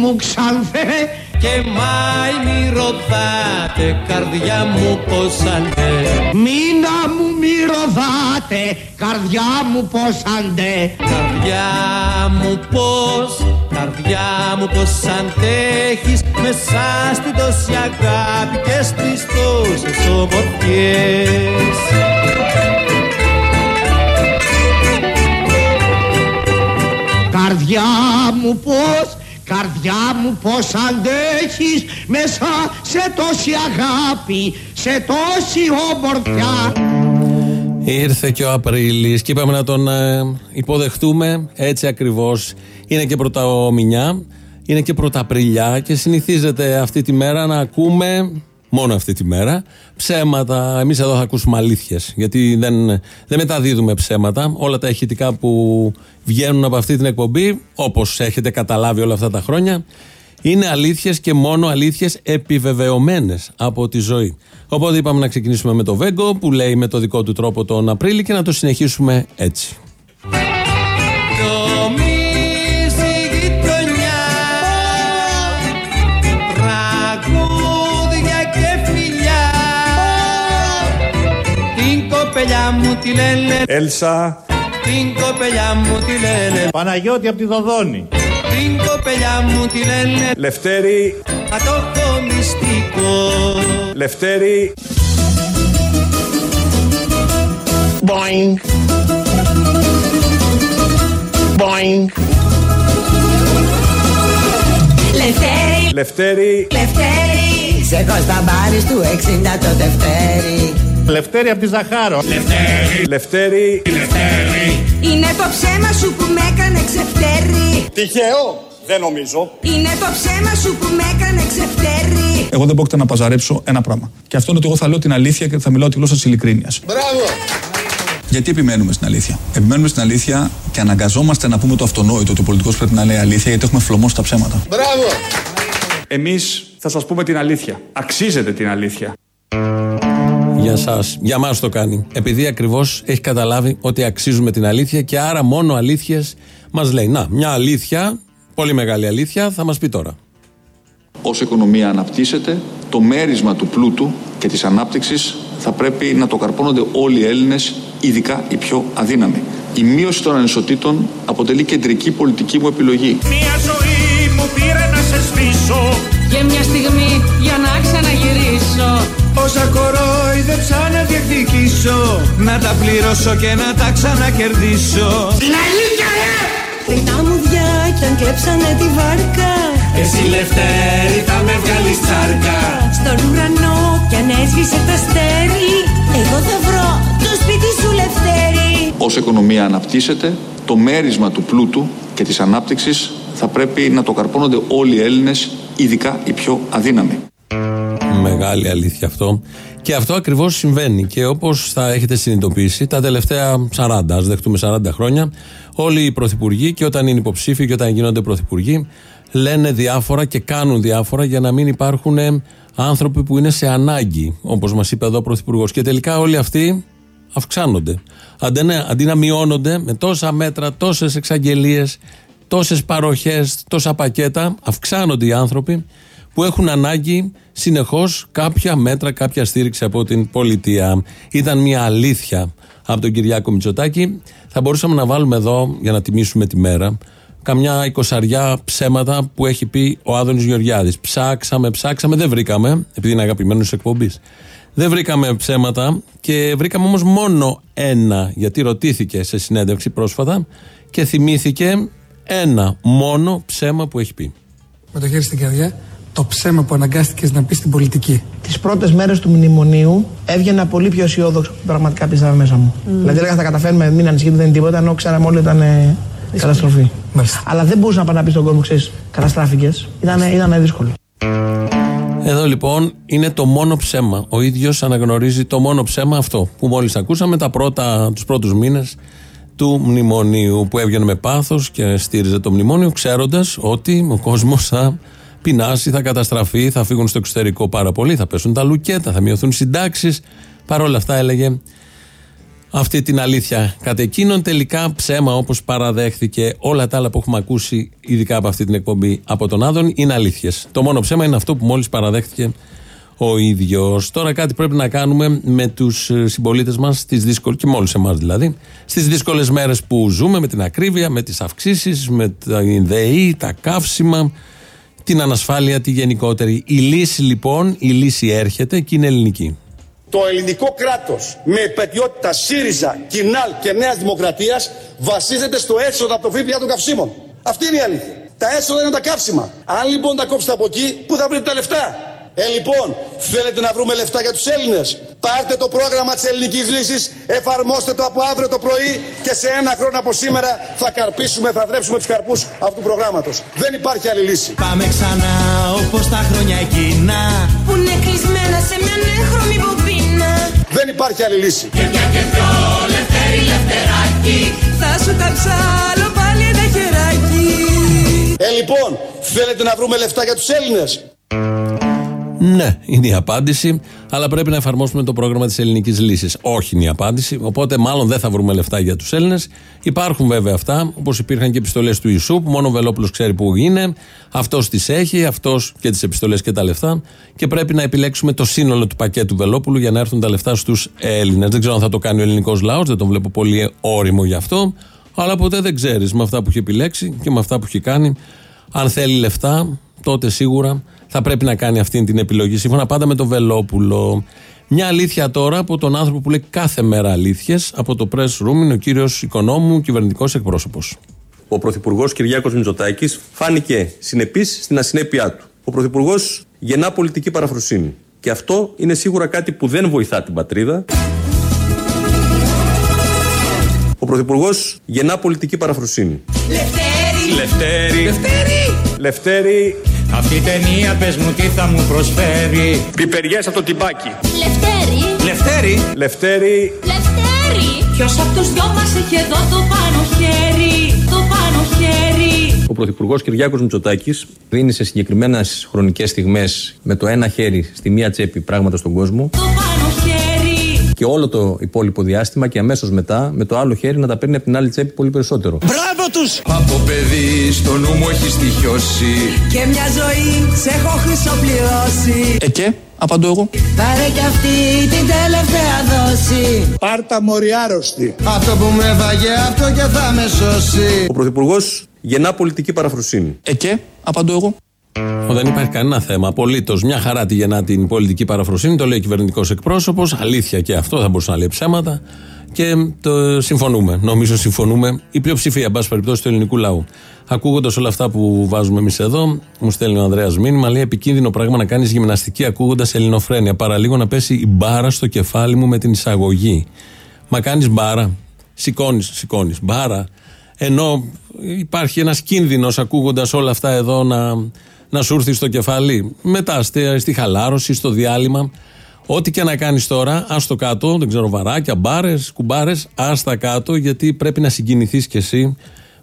μου ξανθέ και Μάη μη ρωτάτε καρδιά μου πως αντέ Μήνα μου μη ρωτάτε καρδιά μου πως αντέ Καρδιά μου πως, καρδιά μου πως αντέχεις Μέσα στην τόση αγάπη και στις τόσες ομορφιές. Καρδιά μου πως Καρδιά μου πως αντέχεις μέσα σε τόση αγάπη, σε τόση όμορφια. Ήρθε και ο Απρίλης και είπαμε να τον ε, υποδεχτούμε έτσι ακριβώς. Είναι και πρωταομηνιά, είναι και πρωταπριλιά και συνηθίζεται αυτή τη μέρα να ακούμε μόνο αυτή τη μέρα. Ψέματα. Εμείς εδώ θα ακούσουμε αλήθειες. Γιατί δεν, δεν μεταδίδουμε ψέματα. Όλα τα ηχητικά που βγαίνουν από αυτή την εκπομπή, όπως έχετε καταλάβει όλα αυτά τα χρόνια, είναι αλήθειες και μόνο αλήθειες επιβεβαιωμένες από τη ζωή. Οπότε είπαμε να ξεκινήσουμε με το Βέγκο που λέει με το δικό του τρόπο τον Απρίλη και να το συνεχίσουμε έτσι. Μου τη λένε. Έλσα. Την κοπελιά μου τη λένε. Παναγιώτη από τη Δοδόνη. Την κοπελιά μου τη λένε. Λευτέρη. Θα το έχω μυστικό. Λευτέρη. Boing. Boing. Λευτέρη. Λευτέρη. Λευτέρη. Σε έχω στα μπάρις του 60 το Δευτέρη Λευτέρη από τη Ζαχάρο Λευτέρη Λευτέρη Λευτέρη Είναι το ψέμα σου που με έκανε ξεφτέρη Τυχαίο δεν νομίζω Είναι το ψέμα σου που με έκανε ξεφτέρη Εγώ δεν πρόκειται να παζαρέψω ένα πράγμα. Και αυτό είναι ότι εγώ θα λέω την αλήθεια και θα μιλάω τη γλώσσα της ειλικρίνειας. Μπράβο Γιατί επιμένουμε στην αλήθεια; Επιμένουμε στην αλήθεια και αναγκαζόμαστε να πούμε το αυτονόητο ότι ο πολιτικός πρέπει να λέει αλήθεια γιατί έχουμε φλωμώσει τα ψέματα. Μπράβο Εμείς θα σας πούμε την αλήθεια. Αξίζετε την αλήθεια. Για εσά, για μας το κάνει. Επειδή ακριβώς έχει καταλάβει ότι αξίζουμε την αλήθεια και άρα μόνο αλήθειες μας λέει. Να, μια αλήθεια, πολύ μεγάλη αλήθεια, θα μας πει τώρα. Όσο η οικονομία αναπτύσσεται, το μέρισμα του πλούτου και της ανάπτυξης θα πρέπει να το καρπώνονται όλοι οι Έλληνες, ειδικά οι πιο αδύναμοι. Η μείωση των ανισοτήτων αποτελεί κεντρική πολιτική μου επιλογή. Μια ζωή μου πήρε να σε σβήσω Και μια στιγμή για να ξαναγυρίσω διεκδικήσω Να τα πληρώσω και να τα ξανακερδίσω. Την αλήθεια ρε! Τα μουδιά κι αν κλέψανε τη βάρκα. Εσύ Λευτέρη θα με βγάλεις τσάρκα. Στον ουρανό κι αν έσβησε το αστέρι Εγώ θα βρω το σπίτι σου Λευτέρη. Όσο η οικονομία αναπτύσσεται, το μέρισμα του πλούτου και της ανάπτυξης θα πρέπει να το καρπώνονται όλοι οι Έλληνες, ειδικά οι πιο αδύναμοι. Μεγάλη αλήθεια αυτό. Και αυτό ακριβώς συμβαίνει. Και όπως θα έχετε συνειδητοποιήσει, τα τελευταία 40, ας δεχτούμε 40 χρόνια, όλοι οι πρωθυπουργοί και όταν είναι υποψήφοι και όταν γίνονται πρωθυπουργοί, λένε διάφορα και κάνουν διάφορα για να μην υπάρχουν άνθρωποι που είναι σε ανάγκη, όπως μας είπε εδώ ο πρωθυπουργός. Και τελικά όλοι αυτοί αυξάνονται. Αντί, ναι, αντί να μειώνονται με τόσα μέτρα, τόσες εξαγγελίες, τόσες παροχές, τόσα πακέτα, αυξάνονται οι άνθρωποι που έχουν ανάγκη συνεχώς κάποια μέτρα, κάποια στήριξη από την πολιτεία. Ήταν μια αλήθεια από τον Κυριάκο Μητσοτάκη. Θα μπορούσαμε να βάλουμε εδώ, για να τιμήσουμε τη μέρα, καμιά εικοσαριά ψέματα που έχει πει ο Άδωνης Γεωργιάδης. Ψάξαμε, ψάξαμε, δεν βρήκαμε, επειδή είναι αγαπημένο εκπομπής. Δεν βρήκαμε ψέματα και βρήκαμε όμως μόνο ένα, γιατί ρωτήθηκε σε συνέντευξη πρόσφατα και θυμήθηκε ένα μόνο ψέμα που έχει πει. Με το χέρι στην καρδιά, το ψέμα που αναγκάστηκες να πεις στην πολιτική. Τις πρώτες μέρες του μνημονίου έβγαινα πολύ πιο αισιόδοξο που πραγματικά πίστευα μέσα μου. Δηλαδή έλεγα θα καταφέρουμε, μην ανησυχείτε, δεν είναι τίποτα, ενώ ξέραμε όλοι ήταν ε, καταστροφή. Μάλιστα. Αλλά δεν μπορούσα να πάω να πεις στον κόσμο, ξέρεις, καταστράφηκες. Ήταν, ήταν δύσκολο. Εδώ λοιπόν είναι το μόνο ψέμα. Ο ίδιος αναγνωρίζει το μόνο ψέμα αυτό που μόλις ακούσαμε τα πρώτα, τους πρώτους μήνες του μνημονίου που έβγαινε με πάθος και στήριζε το μνημόνιο ξέροντας ότι ο κόσμος θα πεινάσει, θα καταστραφεί, θα φύγουν στο εξωτερικό πάρα πολύ, θα πέσουν τα λουκέτα, θα μειωθούν συντάξεις. Παρ' όλα αυτά έλεγε αυτή την αλήθεια. Κατ' εκείνον τελικά ψέμα όπως παραδέχθηκε όλα τα άλλα που έχουμε ακούσει, ειδικά από αυτή την εκπομπή από τον Άδων, είναι αλήθειες. Το μόνο ψέμα είναι αυτό που μόλις παραδέχθηκε ο ίδιος. Τώρα κάτι πρέπει να κάνουμε με τους συμπολίτες μας, στις δύσκολες, και με όλου εμάς δηλαδή, στις δύσκολες μέρες που ζούμε, με την ακρίβεια, με τις αυξήσεις, με τα ΔΕΗ, τα καύσιμα, την ανασφάλεια τη γενικότερη. Η λύση λοιπόν, η λύση έρχεται και είναι ελληνική. Το ελληνικό κράτος με επαιτειότητα ΣΥΡΙΖΑ, ΚΙΝΑΛ και Νέας Δημοκρατίας βασίζεται στο έσοδο από το ΦΠΑ των καυσίμων. Αυτή είναι η αλήθεια. Τα έσοδα είναι τα καύσιμα. Αν λοιπόν τα κόψετε από εκεί, πού θα βρείτε τα λεφτά; Ε, λοιπόν, θέλετε να βρούμε λεφτά για τους Έλληνες; Πάρτε το πρόγραμμα της ελληνικής λύσης, εφαρμόστε το από αύριο το πρωί και σε ένα χρόνο από σήμερα θα καρπίσουμε, θα δρέψουμε τους καρπούς αυτού του προγράμματος. Δεν υπάρχει άλλη λύση. Πάμε ξανά όπως τα χρόνια εκείνα Που είναι κλεισμένα σε μια νέχρωμη μπομπίνα Δεν υπάρχει άλλη λύση. Και μια και δυο λευτέρι λευτεράκι Θα σου τα ψάλω πάλι ένα χεράκι Ε, λοιπόν, θέλετε να βρούμε λεφτά για τους Έλληνες; Ναι, είναι η απάντηση, αλλά πρέπει να εφαρμόσουμε το πρόγραμμα της ελληνικής λύσης. Όχι είναι η απάντηση, οπότε μάλλον δεν θα βρούμε λεφτά για τους Έλληνες. Υπάρχουν βέβαια αυτά, όπως υπήρχαν και επιστολές του Ιησού, που μόνο ο Βελόπουλος ξέρει που είναι. Αυτός τις έχει, αυτός και τις επιστολές και τα λεφτά. Και πρέπει να επιλέξουμε το σύνολο του πακέτου Βελόπουλου για να έρθουν τα λεφτά στους Έλληνες. Δεν ξέρω αν θα το κάνει ο ελληνικός λαός, δεν τον βλέπω πολύ όριμο γι' αυτό. Αλλά ποτέ δεν ξέρεις με αυτά που έχει επιλέξει και με αυτά που έχει κάνει. Αν θέλει λεφτά, τότε σίγουρα θα πρέπει να κάνει αυτή την επιλογή. Σύμφωνα πάντα με τον Βελόπουλο. Μια αλήθεια τώρα από τον άνθρωπο που λέει κάθε μέρα αλήθειες, από το press room, είναι ο κύριος Οικονόμου, κυβερνητικός εκπρόσωπος. Ο Πρωθυπουργός Κυριάκος Μητσοτάκης φάνηκε συνεπής στην ασυνέπειά του. Ο Πρωθυπουργός γεννά πολιτική παραφροσύνη. Και αυτό είναι σίγουρα κάτι που δεν βοηθά την πατρίδα. Ο Πρωθυπουργός γεννά πολιτική παραφροσύνη. Λευτέρη Λευτέρη, Αυτή η ταινία πες μου τι θα μου προσφέρει; Πιπεριές από το τυμπάκι. Λευτέρι, Λευτέρη. Λευτέρη, Λευτέρι Ποιος από τους δυο μας έχει εδώ το πάνω χέρι Το πάνω χέρι. Ο Πρωθυπουργός Κυριάκος Μητσοτάκης δίνει σε συγκεκριμένες χρονικές στιγμές με το ένα χέρι στη μία τσέπη πράγματα στον κόσμο. Το πάνω χέρι και όλο το υπόλοιπο διάστημα και αμέσως μετά με το άλλο χέρι να τα παίρνει από την άλλη τσέπη πολύ περισσότερο. Μπράβο τους Από παιδί στο νου μου έχει στοιχειώσει Και μια ζωή σε έχω χρυσοπληρώσει Ε και, απαντώ εγώ. Πάρε κι αυτή την τελευταία δόση Πάρτα μωρή άρρωστη. Αυτό που με βαγε αυτό και θα με σώσει Ο Πρωθυπουργός γεννά πολιτική παραφροσύνη. Ε και, απαντώ εγώ. Ω, Δεν υπάρχει κανένα θέμα. Απολύτως. Μια χαρά τη γεννά την πολιτική παραφροσύνη. Το λέει ο κυβερνητικός εκπρόσωπος. Αλήθεια και αυτό. Θα μπορούσε να λέει ψέματα. Και το συμφωνούμε. Νομίζω συμφωνούμε. Η πλειοψηφία, εν πάση περιπτώσει, του ελληνικού λαού. Ακούγοντας όλα αυτά που βάζουμε εμείς εδώ, μου στέλνει ο Ανδρέας μήνυμα. Λέει: Επικίνδυνο πράγμα να κάνεις γυμναστική ακούγοντας ελληνοφρένεια. Παραλίγο να πέσει η μπάρα στο κεφάλι μου με την εισαγωγή. Μα κάνεις μπάρα. Σηκώνεις, σηκώνεις. Μπάρα. Ενώ υπάρχει ένας κίνδυνος ακούγοντας όλα αυτά εδώ να, να σου έρθει στο κεφάλι. Μετά στη, στη χαλάρωση, στο διάλειμμα. Ό,τι και να κάνεις τώρα, ας το κάτω, δεν ξέρω, βαράκια, μπάρες, κουμπάρες, ας τα κάτω, γιατί πρέπει να συγκινηθείς κι εσύ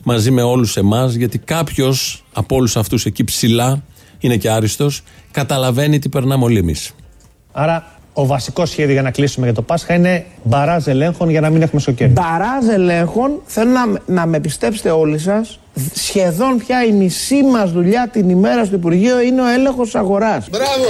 μαζί με όλους εμάς, γιατί κάποιος από όλους αυτούς εκεί ψηλά, είναι και άριστος, καταλαβαίνει τι περνάμε όλοι εμείς. Άρα, ο βασικό σχέδιο για να κλείσουμε για το Πάσχα είναι μπαράζ ελέγχων για να μην έχουμε σοκέρι. Μπαράζ ελέγχων, θέλω να, να με πιστέψετε όλοι σας, σχεδόν πια η μισή μας δουλειά την ημέρα στο Υπουργείο είναι ο έλεγχος αγοράς. Μπράβο.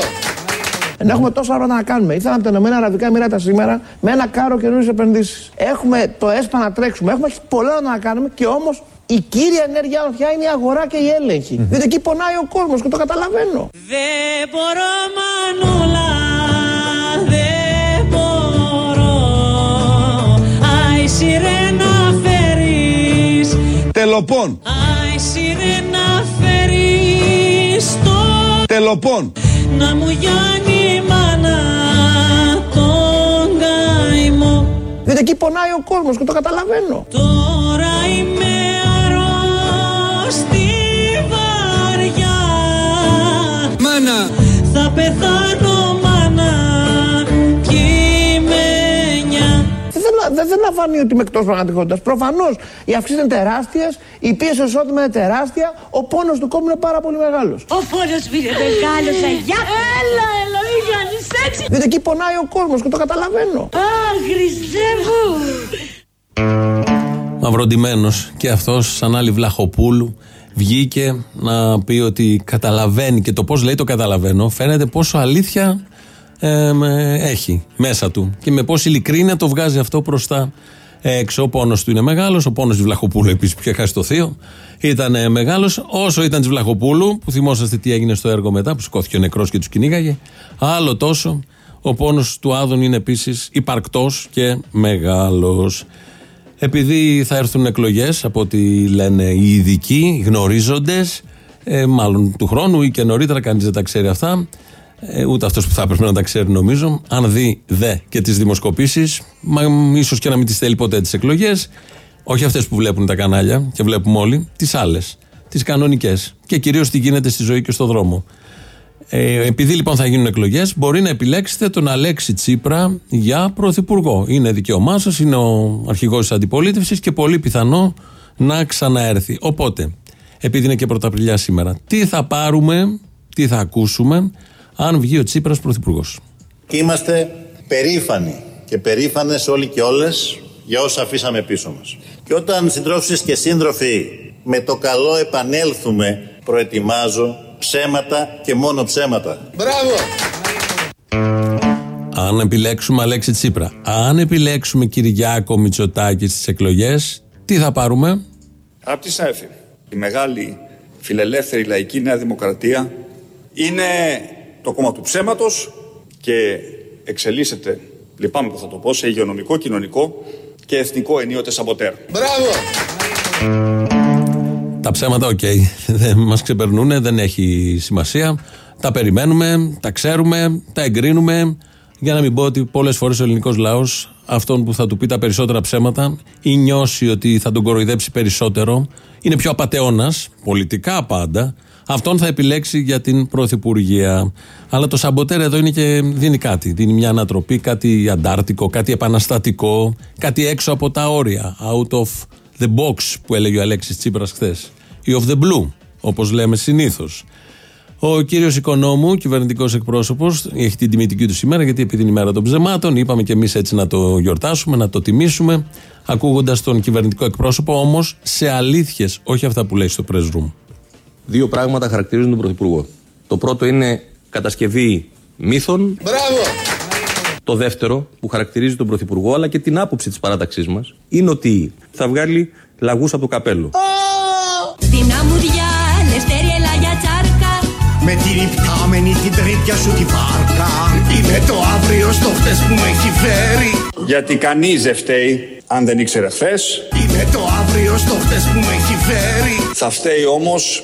Ενώ έχουμε τόσα πράγματα να κάνουμε. Ήρθαν από τα Ηνωμένα Αραβικά Εμμυράτα σήμερα με ένα κάρο καινούριες επενδύσεις. Έχουμε το ΕΣΠΑ να τρέξουμε. Έχουμε πολλά να κάνουμε και όμως η κύρια ενέργειά μα πια είναι η αγορά και η έλεγχη. Διότι εκεί πονάει ο κόσμος και το καταλαβαίνω. Δεν μπορώ μανούλα Τελοπών. Άι σιρένα φέρεις Το Τελοπών. να μου γιάνει η μάνα τον καημό Διότι εκεί πονάει ο κόσμος και το καταλαβαίνω. Τώρα είμαι αρρώστη βαριά Μάνα Θα πεθάνω Δεν, δεν, δεν, δεν λαμβάνει ότι είμαι εκτός πραγματικότητας. Προφανώς οι αυξήσει είναι τεράστιε, η πίεση στο εισόδημα είναι τεράστια, ο πόνος του κόμμου είναι πάρα πολύ μεγάλος. Ο φόνος πήρε μεγάλος αγιά Έλα, έλα, μη Γιάννη, σεξι. Διότι εκεί πονάει ο κόσμος και το καταλαβαίνω. Α, Χριστέ μου. Μαυροντημένο και αυτός, σαν άλλη Βλαχοπούλου, βγήκε να πει ότι καταλαβαίνει και το πώς λέει το καταλαβαίνω, φαίνεται πόσο αλήθεια ε, με- έχει μέσα του και με πόση ειλικρίνεια το βγάζει αυτό προς τα έξω. Ο πόνος του είναι μεγάλος, ο πόνος τη Βλαχοπούλου επίσης που είχε χάσει το θείο ήταν μεγάλος. Όσο ήταν της Βλαχοπούλου, που θυμόσαστε τι έγινε στο έργο μετά, που σηκώθηκε ο νεκρός και τους κυνήγαγε, άλλο τόσο ο πόνος του Άδων είναι επίσης υπαρκτός και μεγάλος. Επειδή θα έρθουν εκλογές, από ό,τι λένε οι ειδικοί, οι γνωρίζοντες, ε, μάλλον του χρόνου ή και νωρίτερα, κανείς δεν τα ξέρει αυτά. Ε, ούτε αυτός που θα έπρεπε να τα ξέρει, νομίζω. Αν δει δε και τις δημοσκοπήσεις, ίσως και να μην τις θέλει ποτέ τις εκλογές, όχι αυτές που βλέπουν τα κανάλια και βλέπουμε όλοι, τις άλλες, τις κανονικές. Και κυρίως τι γίνεται στη ζωή και στο δρόμο. Ε, επειδή λοιπόν θα γίνουν εκλογές, μπορεί να επιλέξετε τον Αλέξη Τσίπρα για πρωθυπουργό. Είναι δικαίωμά σας, είναι ο αρχηγός της αντιπολίτευσης και πολύ πιθανό να ξαναέρθει. Οπότε, επειδή είναι και πρωταπριλιά σήμερα, τι θα πάρουμε, τι θα ακούσουμε, αν βγει ο Τσίπρας πρωθυπουργός. Και είμαστε περήφανοι και περήφανες όλοι και όλες για όσα αφήσαμε πίσω μας. Και όταν συντρόφισσες και σύντροφοι με το καλό επανέλθουμε, προετοιμάζω ψέματα και μόνο ψέματα. Μπράβο! Αν επιλέξουμε Αλέξη Τσίπρα, αν επιλέξουμε Κυριάκο Μητσοτάκη στις εκλογές, τι θα πάρουμε; Αγαπητοί συνάδελφοι, η μεγάλη φιλελεύθερη λαϊκή Νέα Δημοκρατία είναι το κόμμα του ψέματος και εξελίσσεται, λυπάμαι που θα το πω, σε υγειονομικό, κοινωνικό και εθνικό ενίοτε σαμποτέρ. Μπράβο! Τα ψέματα, οκ, δεν μας ξεπερνούν, δεν έχει σημασία. Τα περιμένουμε, τα ξέρουμε, τα εγκρίνουμε. Για να μην πω ότι πολλές φορές ο ελληνικός λαός, αυτόν που θα του πει τα περισσότερα ψέματα ή νιώσει ότι θα τον κοροϊδέψει περισσότερο, είναι πιο απαταιώνας, πολιτικά πάντα, αυτόν θα επιλέξει για την πρωθυπουργία. Αλλά το σαμποτέρ εδώ είναι και δίνει κάτι. Δίνει μια ανατροπή, κάτι αντάρτικο, κάτι επαναστατικό, κάτι έξω από τα όρια. Out of the box που έλεγε ο Αλέξης Τσίπρας χθες. Ή of the blue, όπως λέμε συνήθως. Ο κύριος Οικονόμου, κυβερνητικός εκπρόσωπος, έχει την τιμητική του σήμερα, γιατί επειδή είναι η μέρα των ψεμάτων, είπαμε και εμείς έτσι να το γιορτάσουμε, να το τιμήσουμε, ακούγοντας τον κυβερνητικό εκπρόσωπο, όμως σε αλήθειες, όχι αυτά που λέει στο press room. Δύο πράγματα χαρακτηρίζουν τον Πρωθυπουργό. Το πρώτο είναι κατασκευή μύθων. Μπράβο! Το δεύτερο που χαρακτηρίζει τον Πρωθυπουργό αλλά και την άποψη της παράταξής μας είναι ότι θα βγάλει λαγούς από το καπέλο. Στην αμμουδιά, Λευτέρη, έλα για τσάρκα. Με την υπτάμενη την τρίπια σου τη βάρκα Είναι το αύριο στο χτες που με έχει φέρει Γιατί κανείς δεν φταίει αν δεν ήξερε χθες. Είναι το αύριο στο χτες που με έχει φέρει Θα φταίει όμως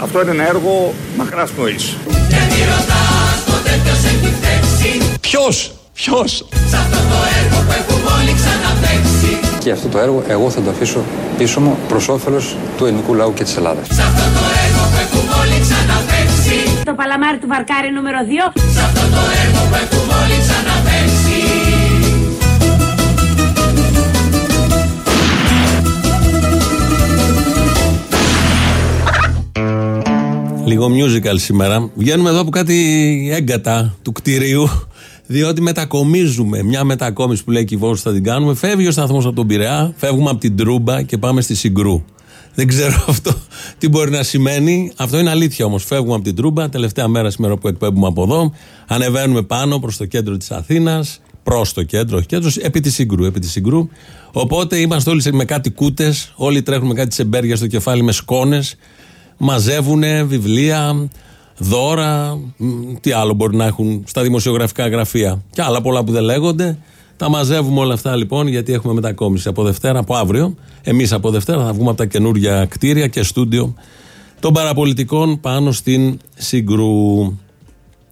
Αυτό είναι ένα έργο μακράς πνοής. Ποιος; Ποιος; Και αυτό το έργο εγώ θα το αφήσω πίσω μου προς όφελος του ελληνικού λαού και της Ελλάδας. Το παλαμάρι του βαρκάρι νούμερο 2. Λίγο musical σήμερα. Βγαίνουμε εδώ από κάτι έγκατα του κτηρίου, διότι μετακομίζουμε. Μια μετακόμιση που λέει Κυβός θα την κάνουμε. Φεύγει ο σταθμός από τον Πειραιά, φεύγουμε από την Τρούμπα και πάμε στη Συγκρού. Δεν ξέρω αυτό τι μπορεί να σημαίνει. Αυτό είναι αλήθεια όμως. Φεύγουμε από την Τρούμπα, τελευταία μέρα σήμερα που εκπέμπουμε από εδώ. Ανεβαίνουμε πάνω προς το κέντρο της Αθήνας, προς το κέντρο, όχι κέντρο, επί της Συγκρού. Επί της Συγκρού. Οπότε είμαστε όλοι σε- με κάτι κούτες, όλοι τρέχουν με κάτι τσεμπέρια στο κεφάλι με σκόνες μαζεύουν βιβλία, δώρα, μ, τι άλλο μπορεί να έχουν στα δημοσιογραφικά γραφεία. Και άλλα πολλά που δεν λέγονται. Τα μαζεύουμε όλα αυτά λοιπόν γιατί έχουμε μετακόμιση από Δευτέρα, από αύριο. Εμείς από Δευτέρα θα βγούμε από τα καινούργια κτίρια και στούντιο των παραπολιτικών πάνω στην Συγκρού.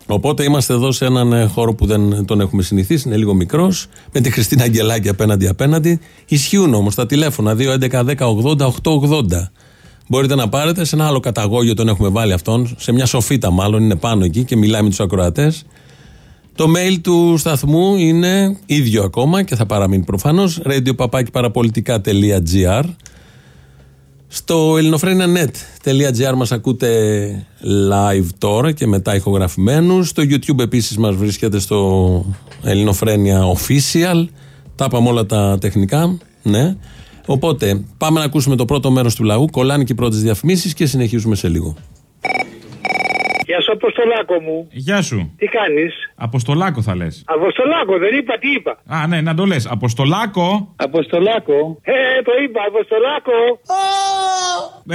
Οπότε είμαστε εδώ σε έναν ε, χώρο που δεν τον έχουμε συνηθίσει, είναι λίγο μικρός, με τη Χριστίνα Αγγελάκη απέναντι απέναντι. Ισχύουν όμως τα τηλέφωνα 2.11.10.80.880. Μπορείτε να πάρετε σε ένα άλλο καταγόγιο, τον έχουμε βάλει αυτόν, σε μια σοφίτα μάλλον, είναι πάνω εκεί και μιλάει με τους ακροατές. Το mail του σταθμού είναι ίδιο ακόμα και θα παραμείνει προφανώς. radiopapakiparapolitica.gr Στο ελληνοφρένια.net.gr μας ακούτε live τώρα και μετά ηχογραφημένους. Στο YouTube επίσης μας βρίσκεται στο ελληνοφρένια official. Τα είπαμε όλα τα τεχνικά. Ναι. Οπότε πάμε να ακούσουμε το πρώτο μέρος του λαού. Κολλάνε και οι πρώτες διαφημίσεις και συνεχίζουμε σε λίγο. Γεια σου, Αποστολάκο μου. Γεια σου. Τι κάνεις; Αποστολάκο θα λες. Αποστολάκο, δεν είπα, τι είπα. Α, ναι, να το λες. Αποστολάκο. Αποστολάκο. Ε, το είπα, Αποστολάκο.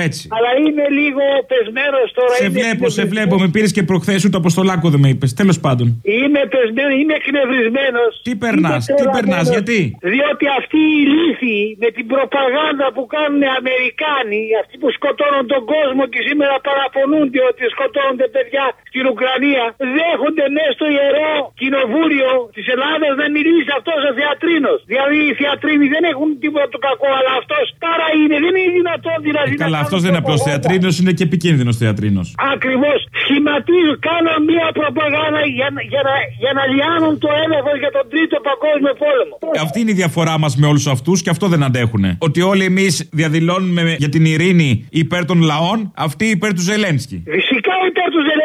Έτσι. Αλλά είναι λίγο πεσμένος τώρα. Σε είναι βλέπω, σε εκνευρισμένος. βλέπω. Με πήρες και προχθές ούτε Αποστολάκο δεν με είπες. Τέλος πάντων. Είμαι πεσμένος, είμαι εκνευρισμένος. Τι περνάς, τι περνάς, γιατί; Διότι αυτοί οι λύθοι με την προπαγάνδα που κάνουν οι Αμερικάνοι, αυτοί που σκοτώνουν τον κόσμο και σήμερα παραπονούνται ότι σκοτώνονται παιδιά στην Ουκρανία, δέχονται μέσα στο ιερό κοινοβούλιο της Ελλάδας να μιλήσει αυτός ο θεατρίνος. Δηλαδή οι θεατρίνοι δεν έχουν τίποτα το κακό, αλλά αυτός πάρα είναι. Δεν είναι δυνατόν δηλαδή. Ε, καλά, αυτός δεν είναι απλός θεατρίνος, είναι και επικίνδυνος θεατρίνος. Ακριβώς. Σχηματίζουν, κάνουν μια προπαγάνδα για, να- για, να, για να λιάνουν το έλεγχο για τον Τρίτο Παγκόσμιο Πόλεμο. Αυτή είναι η διαφορά μας με όλους αυτούς και αυτό δεν αντέχουν. Ότι όλοι εμείς διαδηλώνουμε για την ειρήνη υπέρ των λαών, αυτοί υπέρ του Ζελένσκι. Φυσικά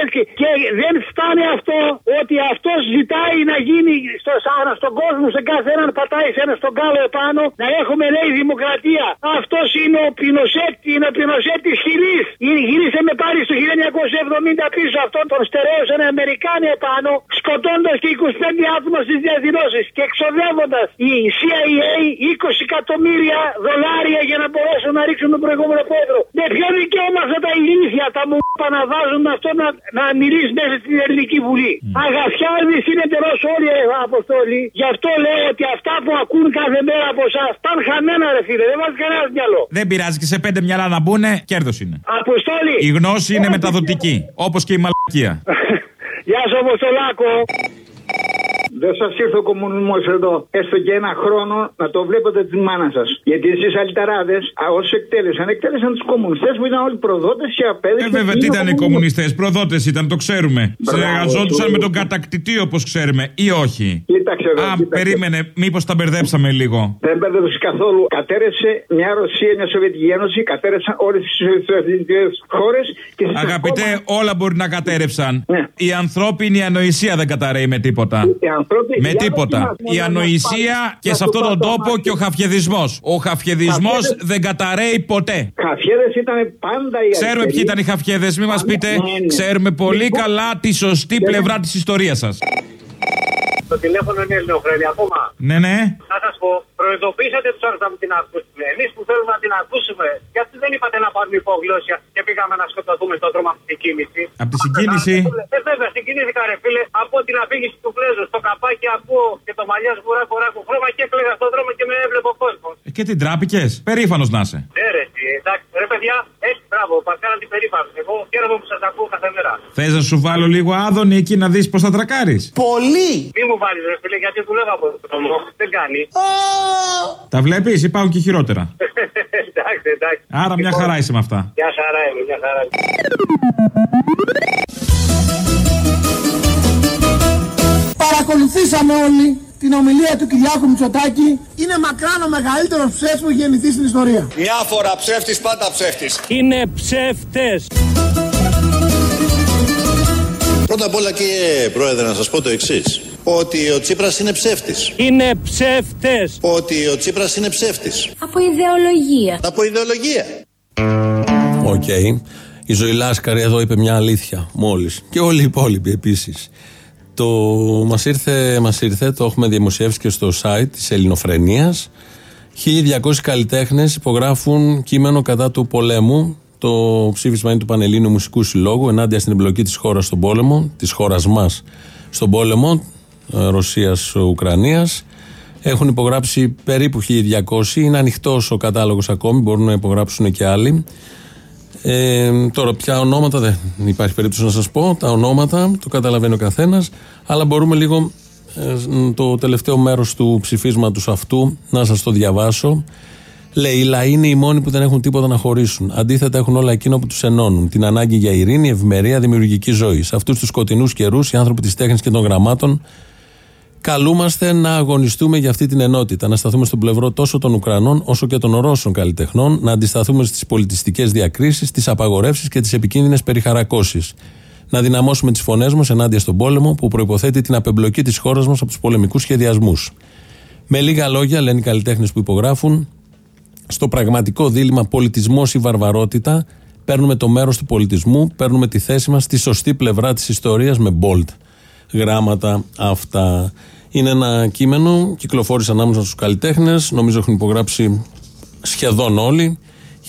υπέρ του Ζελένσκι. Και δεν φτάνει αυτό ότι αυτός ζητάει να γίνει στο, σαν, στον κόσμο, σε κάθε έναν πατάει σε ένα στον κάλο επάνω, να έχουμε λέει δημοκρατία. Αυτός είναι ο Πινοσέτ, είναι ο Πινοσέτ τη Χιλή. Γύρισε με πάλι στο 1970 πίσω αυτόν τον στερέωσαν οι Αμερικάνοι επάνω, σκοτώντας και 25 άτομα στις διαδηλώσεις και εξοδεύοντας η CIA 20 εκατομμύρια δολάρια για να μπορέσουν να ρίξουν τον προηγούμενο πρόεδρο. Με ποιο δικαίωμα αυτά τα ηλίθια τα μου να βάζουν αυτό να, να μιλήσει μέσα στην Ελληνική Βουλή. Mm. Αγαθιάδη είναι εντελώ όλοι ε, αποστόλοι. Γι' αυτό λέω ότι αυτά που ακούν κάθε μέρα από εσάς πάνε χαμένα, ρε φίλε. Δεν βάζεις κανένας μυαλό. Δεν πειράζει και σε πέντε μυαλά να μπουνε, κέρδος είναι. Αποστόλη. Η γνώση είναι μεταδοτική, όπως και η μαλακία. Γεια σου, Αποστολάκο. Δεν σας ήρθε ο κομμουνισμός εδώ, έστω και ένα χρόνο, να το βλέπετε τη μάνα σας. Γιατί εσείς αλυταράδες, όσοι εκτέλεσαν, εκτέλεσαν τους κομμουνιστές που ήταν όλοι προδότες και απέδειξαν. Ε, βέβαια, τι ήταν οι κομμουνιστές, προδότες ήταν, το ξέρουμε. Συνεργαζόντουσαν με τον κατακτητή, όπως ξέρουμε, ή όχι; Κοίταξε εδώ. Α, κοίταξε. περίμενε, μήπως τα μπερδέψαμε λίγο. Δεν μπέρδευσε καθόλου. Κατέρευσε μια Ρωσία, μια Σοβιετική Ένωση, κατέρευσαν όλες τις σοβιετικέ χώρες και εσείς Αγαπητέ, όλα μπορεί να κατέρευσαν. Ναι. Η ανθρώπινη ανοησία δεν καταραίει με τίποτα. Οι άνθρωποι- Με οι άνθρωποι τίποτα. μας Η μόνο ανοησία να και να σε του αυτόν τον πάρω το τόπο μάτι. και ο χαφιεδισμός. Ο χαφιεδισμός Χαφιέδες- δεν καταραίει ποτέ. Χαφιέδες ήταν πάντα οι Ξέρουμε αριστεροί. ποιοι ήταν οι χαφιέδες, μην μας πείτε. Ναι, ναι. Ξέρουμε πολύ Λοιπόν, καλά τη σωστή πλευρά της ιστορίας σας. Το τηλέφωνο είναι ελληνοφρένη ακόμα. Ναι, ναι. Να σας πω, προειδοποίησατε τους άλλους να μην την ακούσουμε. Εμείς που θέλουμε να την ακούσουμε, γιατί δεν είπατε να πάρουμε υπογλώσια και πήγαμε να σκοτωθούμε στον δρόμο από την κίνηση. Από τη συγκίνηση. Ε, βέβαια, συγκινήθηκα ρε φίλε από την αφήγηση του Φλέζου. Στο καπάκι ακούω και το μαλλιά σγουρά κοράκου χρώμα και έκλαιγα στον δρόμο και με έβλεπε ο κόσμος. Ε, Και την τράπηκες. Περήφανος να είσαι. Ναι, ρε, εσύ, εντάξει, ρε παιδιά, έτσι μπράβο, μα κάνατε την περήφανος. Εγώ χαίρομαι που σας ακούω κάθε μέρα. Θες να σου βάλω λίγο άδωνη εκεί να δεις πώς θα τρακάρεις; Πολύ! Μη μου βάλεις, ρε φίλε, γιατί δουλεύω από το δρόμο. Δεν κάνει. Τα βλέπεις, υπάρχουν και χειρότερα; εντάξει, εντάξει. Άρα μια χαρά είσαι με αυτά. Μια χαρά είμαι, μια χαρά είμαι. Παρακολουθήσαμε όλοι την ομιλία του Κυριάκου Μητσοτάκη. Είναι μακράν ο μεγαλύτερος ψεύτης που έχει γεννηθεί στην ιστορία. Μια φορά ψεύτης, πάντα ψεύτης. Είναι ψεύτες. Πρώτα απ' όλα κύριε Πρόεδρε να σας πω το εξής. Ότι ο Τσίπρας είναι ψεύτης. Είναι ψεύτες. Ότι ο Τσίπρας είναι ψεύτης. Από ιδεολογία. Από ιδεολογία. Οκ. Η Ζωή Λάσκαρη εδώ είπε μια αλήθεια μόλις. Και όλοι οι υπόλοιποι επίσης. Το μας ήρθε, μας ήρθε, το έχουμε δημοσιεύσει και στο site της Ελληνοφρενεία. 1200 καλλιτέχνες υπογράφουν κείμενο κατά του πολέμου. Το ψήφισμα είναι του Πανελλήνιου Μουσικού Συλλόγου ενάντια στην εμπλοκή της χώρας στον πόλεμο, της χώρας μας στον πόλεμο ε, Ρωσία-Ουκρανία. Έχουν υπογράψει περίπου 1200. Είναι ανοιχτός ο κατάλογος ακόμη, μπορούν να υπογράψουν και άλλοι. Ε, τώρα, ποια ονόματα δεν υπάρχει περίπτωση να σας πω. Τα ονόματα το καταλαβαίνει ο καθένας. Αλλά μπορούμε λίγο ε, το τελευταίο μέρος του ψηφίσματος αυτού να σας το διαβάσω. Λέει: Οι λαοί είναι οι μόνοι που δεν έχουν τίποτα να χωρίσουν. Αντίθετα, έχουν όλα εκείνο που τους ενώνουν. Την ανάγκη για ειρήνη, ευημερία, δημιουργική ζωή. Σε αυτούς τους σκοτεινούς καιρούς, οι άνθρωποι της τέχνης και των γραμμάτων καλούμαστε να αγωνιστούμε για αυτή την ενότητα. Να σταθούμε στον πλευρό τόσο των Ουκρανών όσο και των Ρώσων καλλιτεχνών. Να αντισταθούμε στις πολιτιστικές διακρίσεις, τις απαγορεύσεις και τις επικίνδυνες περιχαρακώσεις. Να δυναμώσουμε τις φωνές μας ενάντια στον πόλεμο που προποθέτει την απεμπλοκή της χώρας μας από τους πολεμικούς σχεδιασμούς. Με λίγα λόγια, λένε οι καλλιτέχνες που υπογράφουν, στο πραγματικό δίλημα πολιτισμός ή βαρβαρότητα, παίρνουμε το μέρος του πολιτισμού, παίρνουμε τη θέση μας στη σωστή πλευρά της ιστορίας με bold γράμματα αυτά. Είναι ένα κείμενο, κυκλοφόρησε ανάμεσα στους καλλιτέχνες, νομίζω έχουν υπογράψει σχεδόν όλοι.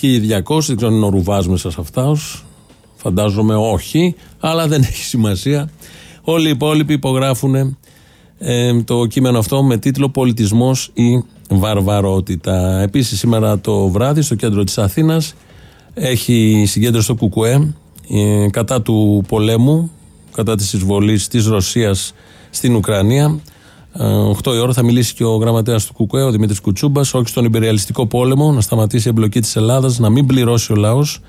1200, δεν ξέρω αν είναι ο Ρουβάς μέσα σε αυτά, φαντάζομαι όχι, αλλά δεν έχει σημασία. Όλοι οι υπόλοιποι υπογράφουν ε, το κείμενο αυτό με τίτλο Πολιτισμός ή Βαρβαρότητα. Επίσης σήμερα το βράδυ στο κέντρο της Αθήνας έχει συγκέντρωση στο ΚΚΕ ε, κατά του πολέμου, κατά της εισβολής της Ρωσίας στην Ουκρανία. 8 η ώρα θα μιλήσει και ο γραμματέας του ΚΚΕ, ο Δημήτρης Κουτσούμπας, όχι στον υπεριαλιστικό πόλεμο, να σταματήσει η εμπλοκή της Ελλάδας, να μην πληρώσει ο λαός.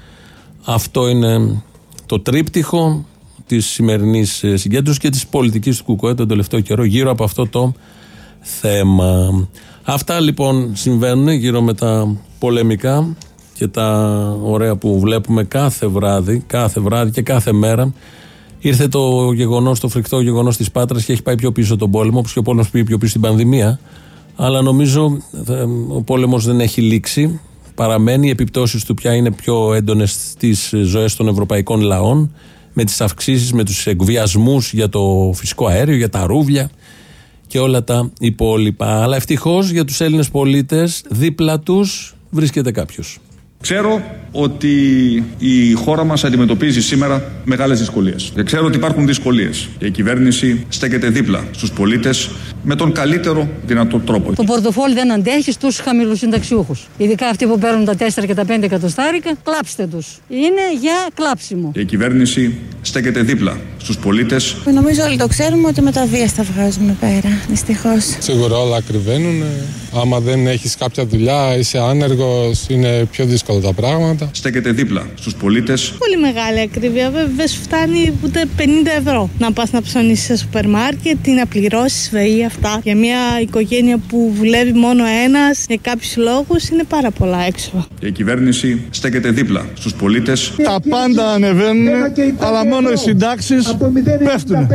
Αυτό είναι το τρίπτυχο της σημερινής συγκέντρωσης και της πολιτικής του ΚΚΕ τον τελευταίο καιρό γύρω από αυτό το θέμα. Αυτά λοιπόν συμβαίνουν γύρω με τα πολεμικά και τα ωραία που βλέπουμε κάθε βράδυ, κάθε βράδυ και κάθε μέρα. Ήρθε το γεγονός, το φρικτό γεγονός της Πάτρας και έχει πάει πιο πίσω τον πόλεμο, όπως και ο πόλεμος πήγε πιο πίσω στην πανδημία. Αλλά νομίζω ε, ο πόλεμος δεν έχει λήξει. Παραμένει. Οι επιπτώσεις του πια είναι πιο έντονες στις ζωές των ευρωπαϊκών λαών. Με τις αυξήσεις, με τους εκβιασμούς για το φυσικό αέριο, για τα ρούβλια και όλα τα υπόλοιπα. Αλλά ευτυχώς για τους Έλληνες πολίτες, δίπλα τους βρίσκεται κάποιος. Ξέρω ότι η χώρα μας αντιμετωπίζει σήμερα μεγάλες δυσκολίες. Και ξέρω ότι υπάρχουν δυσκολίες. Και η κυβέρνηση στέκεται δίπλα στους πολίτες με τον καλύτερο δυνατό τρόπο. Το πορτοφόλι δεν αντέχει στους χαμηλούς συνταξιούχους. Ειδικά αυτοί που παίρνουν τα 4 και τα 5 εκατοστάρικα, κλάψτε τους. Είναι για κλάψιμο. Και η κυβέρνηση στέκεται δίπλα στους πολίτες. Νομίζω όλοι το ξέρουμε ότι με τα βία τα βγάζουμε πέρα, δυστυχώς. Σίγουρα όλα ακριβένουν. Άμα δεν έχεις κάποια δουλειά, είσαι άνεργος, είναι πιο δύσκολα τα πράγματα. Στέκεται δίπλα στους πολίτες. Πολύ μεγάλη ακρίβεια, βέβαια δεν σου φτάνει ούτε 50 ευρώ. Να πας να ψωνίσεις σε σούπερ μάρκετ ή να πληρώσεις ΒΕΗ αυτά. Για μια οικογένεια που δουλεύει μόνο ένας, για κάποιους λόγους, είναι πάρα πολλά έξω. Και η κυβέρνηση στέκεται δίπλα στους πολίτες. Τα πάντα ανεβαίνουν, αλλά μόνο οι συντάξεις πέφτουν.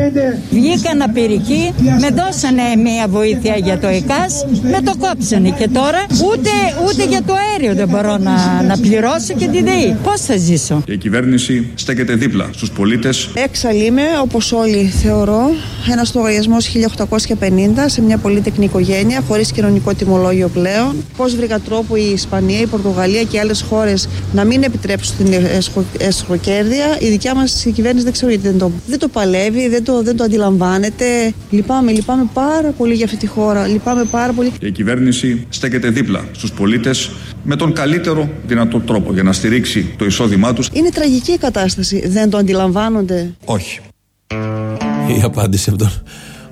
Βγήκαν απειρικοί, με δώσανε μια βοήθεια για το ΕΚΑΣ, με το κόψανε και τώρα ούτε, ούτε για το αέριο δεν μπορώ να, να πληρώσω και τη ΔΕΗ. Πώς θα ζήσω; Και η κυβέρνηση στέκεται δίπλα στους πολίτες. Έξαλλη είμαι, όπως όλοι θεωρώ, ένας λογαριασμός 1850 σε μια πολύτεκνη οικογένεια, χωρίς κοινωνικό τιμολόγιο πλέον. Πώς βρήκα τρόπο η Ισπανία, η Πορτογαλία και άλλες χώρες να μην επιτρέψουν την εσχο, εσχοκέρδεια. Η δικιά μας η κυβέρνηση δεν ξέρω γιατί δεν το, δεν το παλεύει, δεν το, δεν το αντιλαμβάνεται. Λυπάμαι, λυπάμαι πάρα πολύ για αυτή τη χώρα. Λυπάμαι πάρα πολύ. Και η κυβέρνηση στέκεται δίπλα στους πολίτες με τον καλύτερο δυνατό τρόπο για να στηρίξει το εισόδημά τους. Είναι τραγική η κατάσταση. Δεν το αντιλαμβάνονται. Όχι. Η απάντηση από τον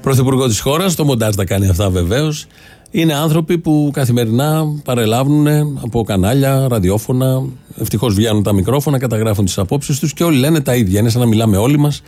Πρωθυπουργό της χώρας. Το μοντάζ τα κάνει αυτά βεβαίως. Είναι άνθρωποι που καθημερινά παρελάβουν από κανάλια, ραδιόφωνα. Ευτυχώς βγαίνουν τα μικρόφωνα, καταγράφουν τις απόψεις τους και όλοι λένε τα ίδια. Είναι σαν να μιλάμε όλοι μας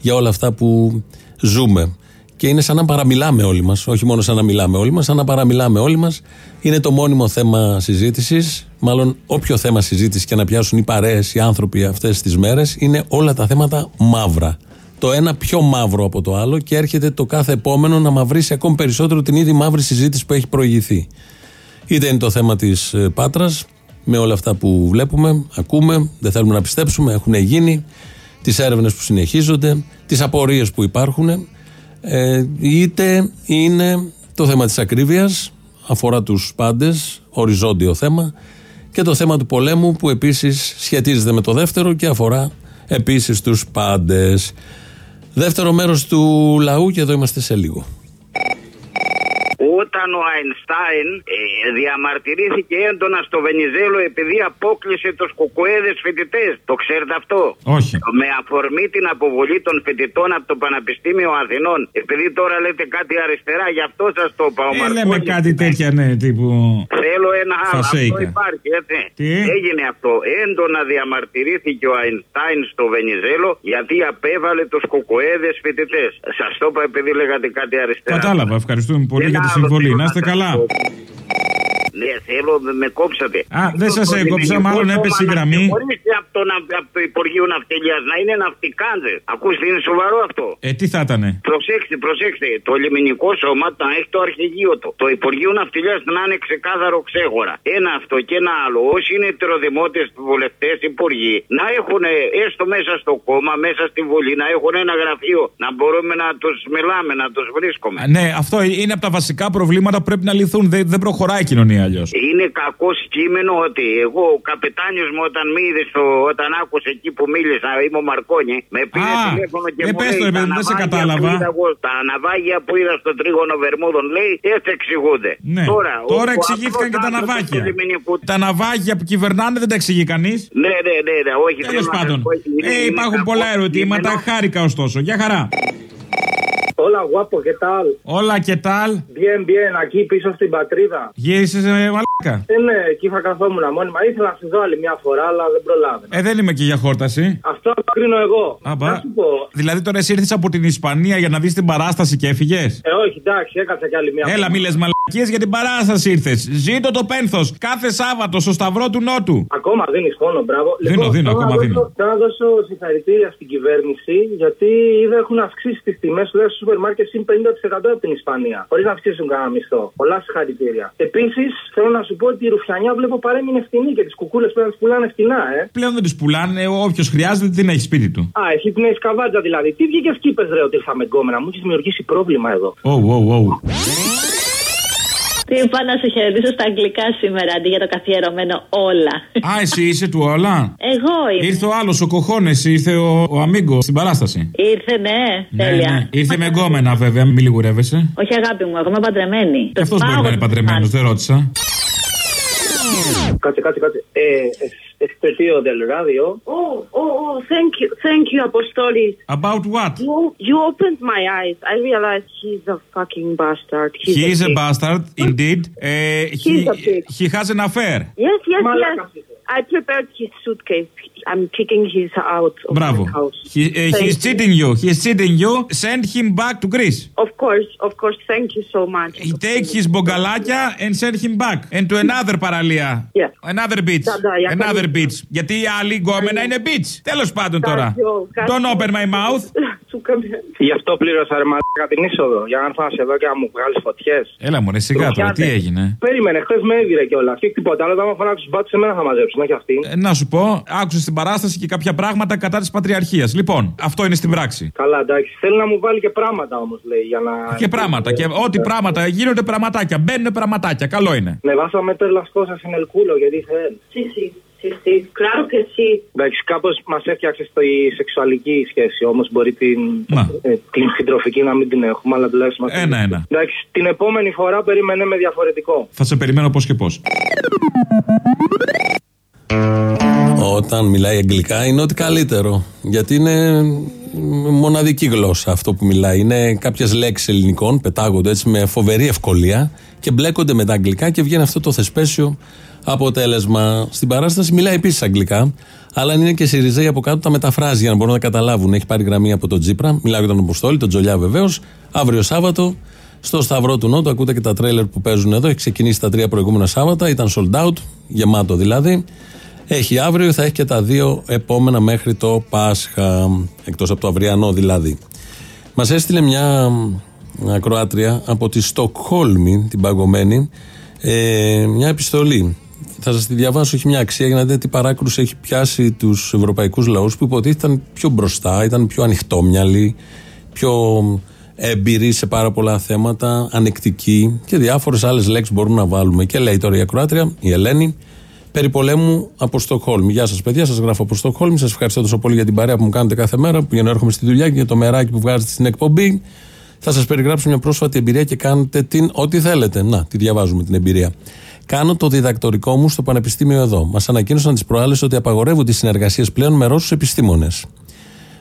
για όλα αυτά που ζούμε. Και είναι σαν να παραμιλάμε όλοι μας. Όχι μόνο σαν να μιλάμε όλοι μας, σαν να παραμιλάμε όλοι μας. Είναι το μόνιμο θέμα συζήτησης. Μάλλον, όποιο θέμα συζήτησης και να πιάσουν οι παρέες, οι άνθρωποι αυτές τις μέρες, είναι όλα τα θέματα μαύρα. Το ένα πιο μαύρο από το άλλο και έρχεται το κάθε επόμενο να μαυρίσει ακόμη περισσότερο την ήδη μαύρη συζήτηση που έχει προηγηθεί. Είτε είναι το θέμα της Πάτρας, με όλα αυτά που βλέπουμε, ακούμε, δεν θέλουμε να πιστέψουμε, έχουν γίνει, τις έρευνες που συνεχίζονται, τις απορίες που υπάρχουν, ε, είτε είναι το θέμα της ακρίβειας, αφορά τους πάντες, οριζόντιο θέμα, και το θέμα του πολέμου που επίσης σχετίζεται με το δεύτερο και αφορά επίσης τους πάντες. Δεύτερο μέρος του λαού και εδώ είμαστε σε λίγο. Όταν ο Αϊνστάιν ε, διαμαρτυρήθηκε έντονα στο Βενιζέλο επειδή απόκλεισε τους κουκουέδες φοιτητές. Το ξέρετε αυτό; Όχι. Με αφορμή την αποβολή των φοιτητών από το Πανεπιστήμιο Αθηνών. Επειδή τώρα λέτε κάτι αριστερά, γι' αυτό σας το είπα. Ο Ε, Μαρκόνης λέμε κάτι τέτοια, ναι, τύπου. Θέλω ένα άλλο. Αυτό Φασέικα. υπάρχει, έτσι. Τι; Έγινε αυτό. Έντονα διαμαρτυρήθηκε ο Αϊνστάιν στο Βενιζέλο γιατί απέβαλε τους κουκουέδες φοιτητές. Σας το είπα επειδή λέγατε κάτι αριστερά. Κατάλαβα, ευχαριστούμε πολύ Ένα για τη άλλο συμβολή. θέλω Να είστε να σας καλά. Πω. Ναι, θέλω, με κόψατε. Α, δεν σας Το έκοψα, ελληνικό μάλλον κόμμα έπεσε η να γραμμή. ξεχωρίσει από το, να- από το Υπουργείο Ναυτιλίας να είναι ναυτικάντες. Ακούστε, είναι σοβαρό αυτό. Ε, τι θα ήτανε; Προσέξτε, προσέξτε. Το λιμενικό σώμα να έχει το αρχηγείο του. Το Υπουργείο Ναυτιλίας να είναι ξεκάθαρο ξέχωρα. Ένα αυτό και ένα άλλο. Όσοι είναι ετεροδημότες, βουλευτές, υπουργοί, να έχουν έστω μέσα στο κόμμα, μέσα στη Βουλή, να έχουν ένα γραφείο. Να μπορούμε να τους μιλάμε, να τους βρίσκουμε. Α, Ναι, αυτό είναι από τα βασικά προβλήματα που πρέπει να λυθούν. Δεν, δεν προχωράει η κοινωνία αλλιώς. Είναι κακό κείμενο ότι εγώ ο καπετάνιος μου όταν με είδες στο, όταν άκουσε εκεί που μίλησα, είμαι ο Μαρκόνι, με πήρε Α, τηλέφωνο και ε, μου πες λέει το, ρε τα παιδί μου, δεν σε ναυάγια κατάλαβα. που είδα εγώ, τα ναυάγια που είδα στο τρίγωνο Βερμούδων λέει έτσι εξηγούνται. Ναι, Τώρα, τώρα, ο- ο εξηγήθηκαν απλός και τα άνθρωπος ναυάγια. του λιμενικού- Τα ναυάγια που κυβερνάνε δεν τα εξηγεί κανείς. Ναι, ναι, ναι, ναι, όχι. Τέλος θέλω να πάντων. σας πω, είναι- Ε, είναι υπάρχουν κακό πολλά ερωτήματα. κείμενο. Χάρηκα ωστόσο. Για χαρά. Hola, guapo, ¿qué tal? Όλα και τάλ. Bien, bien, aquí πίσω στην πατρίδα. Γύρισε μαλάκα. Ε, ναι, εκεί θα καθόμουν μόνιμα. Ήθελα να σε δω άλλη μια φορά, αλλά δεν προλάβαινα. Ε, δεν είμαι και για χόρταση. Αυτό το κρίνω εγώ. Αμπα. Να σου πω. Δηλαδή τώρα εσύ ήρθες από την Ισπανία για να δεις την παράσταση και έφυγες; Ε, όχι, εντάξει, έκατσα κι άλλη μια Έλα, φορά. μη λες μαλακίες για την παράσταση ήρθες. Ζήτω το πένθος κάθε Σάββατο στο Σταυρό του Νότου. Ακόμα δίνεις χρόνο, μπράβο. Λοιπόν, Δίνω, δίνω, θέλω να ακόμα δώσω- δίνω. Θέλω να δώσω συγχαρητήρια στην κυβέρνηση, γιατί είδα έχουν αυξήσει τις τιμές του στο σούπερ μάρκετ συν 50% από την Ισπανία. Χωρίς να αυξήσουν κανένα μισθό. Πολλά συγχαρητήρια. Επίσης, θέλω να σου πω ότι η ρουφιανιά βλέπω παρέμεινε φτηνή και τις κουκούλες πρέπει να τις πουλάνε φτηνά, ε. Πλέον δεν του πουλάνε, όποιος χρειάζεται την έχει σπίτι του. Α, εσύ την έχει καβάτζα δηλαδή. Τι βγήκες και είπες, ρε ότι ήρθαμε γκόμενα. Μου έχεις δημιουργήσει πρόβλημα εδώ. Ωου, ωου, ωου. Τι είπα να σε χαιρετήσω στα αγγλικά σήμερα αντί για το καθιερωμένο όλα. Α, εσύ είσαι του όλα. Εγώ είμαι. Ήρθε ο άλλος, ο κοχώνες, ήρθε ο, ο Αμίγκο στην παράσταση. Ήρθε, ναι. Ναι, Τέλεια. ναι. Ήρθε με γκόμενα βέβαια, μην λιγουρεύεσαι. Όχι, αγάπη μου, εγώ είμαι παντρεμένη. Και αυτός μπορεί να είναι παντρεμένος, δεν ρώτησα. Κάτσε, κάτσε, κάτσε. Ε, expertise del radio. Oh, oh, oh, thank you. Thank you, Apostolis. About what? You, you opened my eyes. I realized he's a fucking bastard. He's he a is pig. a bastard, indeed. Uh, he, he has an affair. Yes, yes, yes. I prepared his suitcase. I'm kicking his out of Bravo. my house. He, uh, he's cheating you. He's cheating you. Send him back to Greece. Of course, of course. Thank you so much. He take his bogalakia and send him back into another paralia. Yeah. Another beach. another beach. Γιατί η άλλη γκόμενα είναι beach. Τέλος πάντων τώρα. Κάτιο, κάτιο. Don't open my mouth. Σου κάμε. Γι' αυτό πλήρωσα ρε μαλάκα την είσοδο. Για να έρθω να σε δω και να μου βγάλεις φωτιές. Έλα μου, ρε σιγά τώρα, τι έγινε; Περίμενε, χθες με έδιρε κιόλας. Και τίποτα άλλο. Άμα φωνάξεις του μπάτσου, εμένα θα μαζέψουν, όχι αυτή. Ε, να σου πω, άκουσες στην παράσταση και κάποια πράγματα κατά της πατριαρχίας. Λοιπόν, αυτό είναι στην πράξη. Καλά, εντάξει. Θέλει να μου βάλει και πράγματα όμως, λέει, για να. Και πράγματα. Και ό,τι πράγματα γίνονται πραγματάκια. Μπαίνουν πραγματάκια. Καλό είναι. Me vas a meter las cosas en el culo, que dice él. Sí, sí, sí, sí. Claro que sí. Εντάξει, κάπως μας έφτιαξες στη σεξουαλική σχέση. Όμως μπορεί την, Μα. ε, την συντροφική να μην την έχουμε, αλλά τουλάχιστον. μας- Ένα-ένα. Εντάξει, την επόμενη φορά περίμενε με διαφορετικό. Θα σε περιμένω πώς και πώς. Όταν μιλάει αγγλικά είναι ό,τι καλύτερο. Γιατί είναι μοναδική γλώσσα αυτό που μιλάει. Είναι κάποιες λέξεις ελληνικών, πετάγονται έτσι με φοβερή ευκολία και μπλέκονται με τα αγγλικά και βγαίνει αυτό το θεσπέσιο αποτέλεσμα. Στην παράσταση μιλάει επίσης αγγλικά, αλλά αν είναι και Σιριζέη από κάτω τα μεταφράζει για να μπορούν να καταλάβουν. Έχει πάρει γραμμή από τον Τζίπρα, μιλάει για τον Αποστόλη, τον Τζολιά βεβαίως. Αύριο Σάββατο στο Σταυρό του Νότου, ακούτε και τα τρέλερ που παίζουν εδώ. Έχει ξεκινήσει τα τρία προηγούμενα Σάββατα, ήταν sold out, γεμάτο δηλαδή. Έχει αύριο, θα έχει και τα δύο επόμενα μέχρι το Πάσχα. Εκτός από το αυριανό δηλαδή. Μας έστειλε μια ακροάτρια από τη Στοκχόλμη, την παγωμένη, ε, μια επιστολή. Θα σας τη διαβάσω, έχει μια αξία για να δείτε τι παράκρουση έχει πιάσει τους ευρωπαϊκούς λαούς που υποτίθεται ήταν πιο μπροστά, ήταν πιο ανοιχτόμυαλοι, πιο έμπειροι σε πάρα πολλά θέματα, ανεκτικοί και διάφορες άλλες λέξεις μπορούμε να βάλουμε. Και λέει τώρα η ακροάτρια, η Ελένη, περί πολέμου από Στοκχόλμη. Γεια σας, παιδιά, σας γράφω από Στοκχόλμη. Σας ευχαριστώ τόσο πολύ για την παρέα που μου κάνετε κάθε μέρα, που για να έρχομαι στη δουλειά και για το μεράκι που βγάζετε στην εκπομπή. Θα σας περιγράψω μια πρόσφατη εμπειρία και κάνετε την ό,τι θέλετε. Να, τη διαβάζουμε την εμπειρία. Κάνω το διδακτορικό μου στο Πανεπιστήμιο εδώ. Μας ανακοίνωσαν τις προάλλες ότι απαγορεύονται οι συνεργασίες πλέον με Ρώσους επιστήμονες.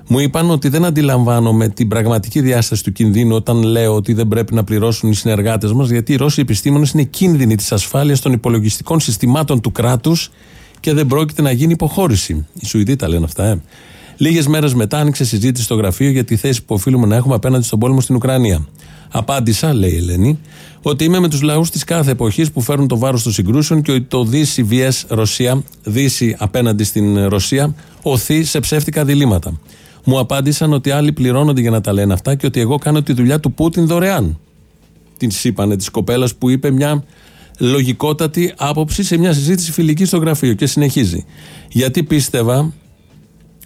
Μου είπαν ότι δεν αντιλαμβάνομαι την πραγματική διάσταση του κινδύνου όταν λέω ότι δεν πρέπει να πληρώσουν οι συνεργάτες μας, γιατί οι Ρώσοι επιστήμονες είναι κίνδυνοι της ασφάλειας των υπολογιστικών συστημάτων του κράτους και δεν πρόκειται να γίνει υποχώρηση. Οι Σουηδοί τα λένε αυτά, ε. Λίγες μέρες μετά άνοιξε συζήτηση στο γραφείο για τη θέση που οφείλουμε να έχουμε απέναντι στον πόλεμο στην Ουκρανία. Απάντησα, λέει η Ελένη, ότι είμαι με τους λαούς της κάθε εποχής που φέρουν το βάρος των συγκρούσεων και ότι το Δύση vs Ρωσία, Δύση απέναντι στην Ρωσία, οθεί σε ψεύτικα διλήμματα. Μου απάντησαν ότι άλλοι πληρώνονται για να τα λένε αυτά και ότι εγώ κάνω τη δουλειά του Πούτιν δωρεάν. Την είπανε της κοπέλας που είπε μια λογικότατη άποψη σε μια συζήτηση φιλική στο γραφείο και συνεχίζει. Γιατί πίστευα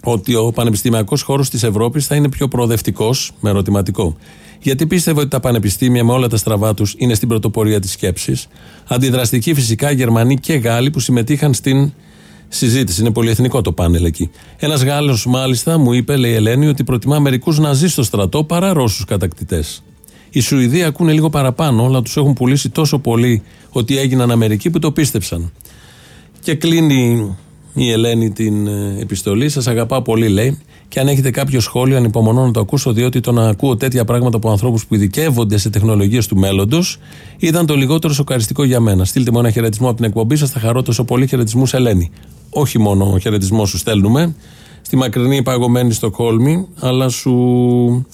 ότι ο πανεπιστημιακός χώρος της Ευρώπης θα είναι πιο προοδευτικός, με ερωτηματικό. Γιατί πίστευα ότι τα πανεπιστήμια με όλα τα στραβά τους είναι στην πρωτοπορία της σκέψης. Αντιδραστικοί φυσικά Γερμανοί και Γάλλοι που συμμετείχαν στην συζήτηση. Είναι πολυεθνικό το πάνελ εκεί. Ένας Γάλλος, μάλιστα, μου είπε, λέει η Ελένη, ότι προτιμά μερικούς να ζει στο στρατό παρά Ρώσους κατακτητές. Οι Σουηδοί ακούνε λίγο παραπάνω, αλλά τους έχουν πουλήσει τόσο πολύ ότι έγιναν Αμερικοί που το πίστεψαν. Και κλείνει η Ελένη την ε, επιστολή. Σας αγαπάω πολύ, λέει. Και αν έχετε κάποιο σχόλιο, ανυπομονώ να το ακούσω, διότι το να ακούω τέτοια πράγματα από ανθρώπους που ειδικεύονται σε τεχνολογίες του μέλλοντος ήταν το λιγότερο σοκαριστικό για μένα. Στείλτε μου ένα χαιρετισμό από την εκπομπή σας, θα χαρώ τόσο πολύ. Χαιρετισμούς, Ελένη. Όχι μόνο χαιρετισμό σου στέλνουμε στη μακρινή παγωμένη Στοκχόλμη, αλλά σου,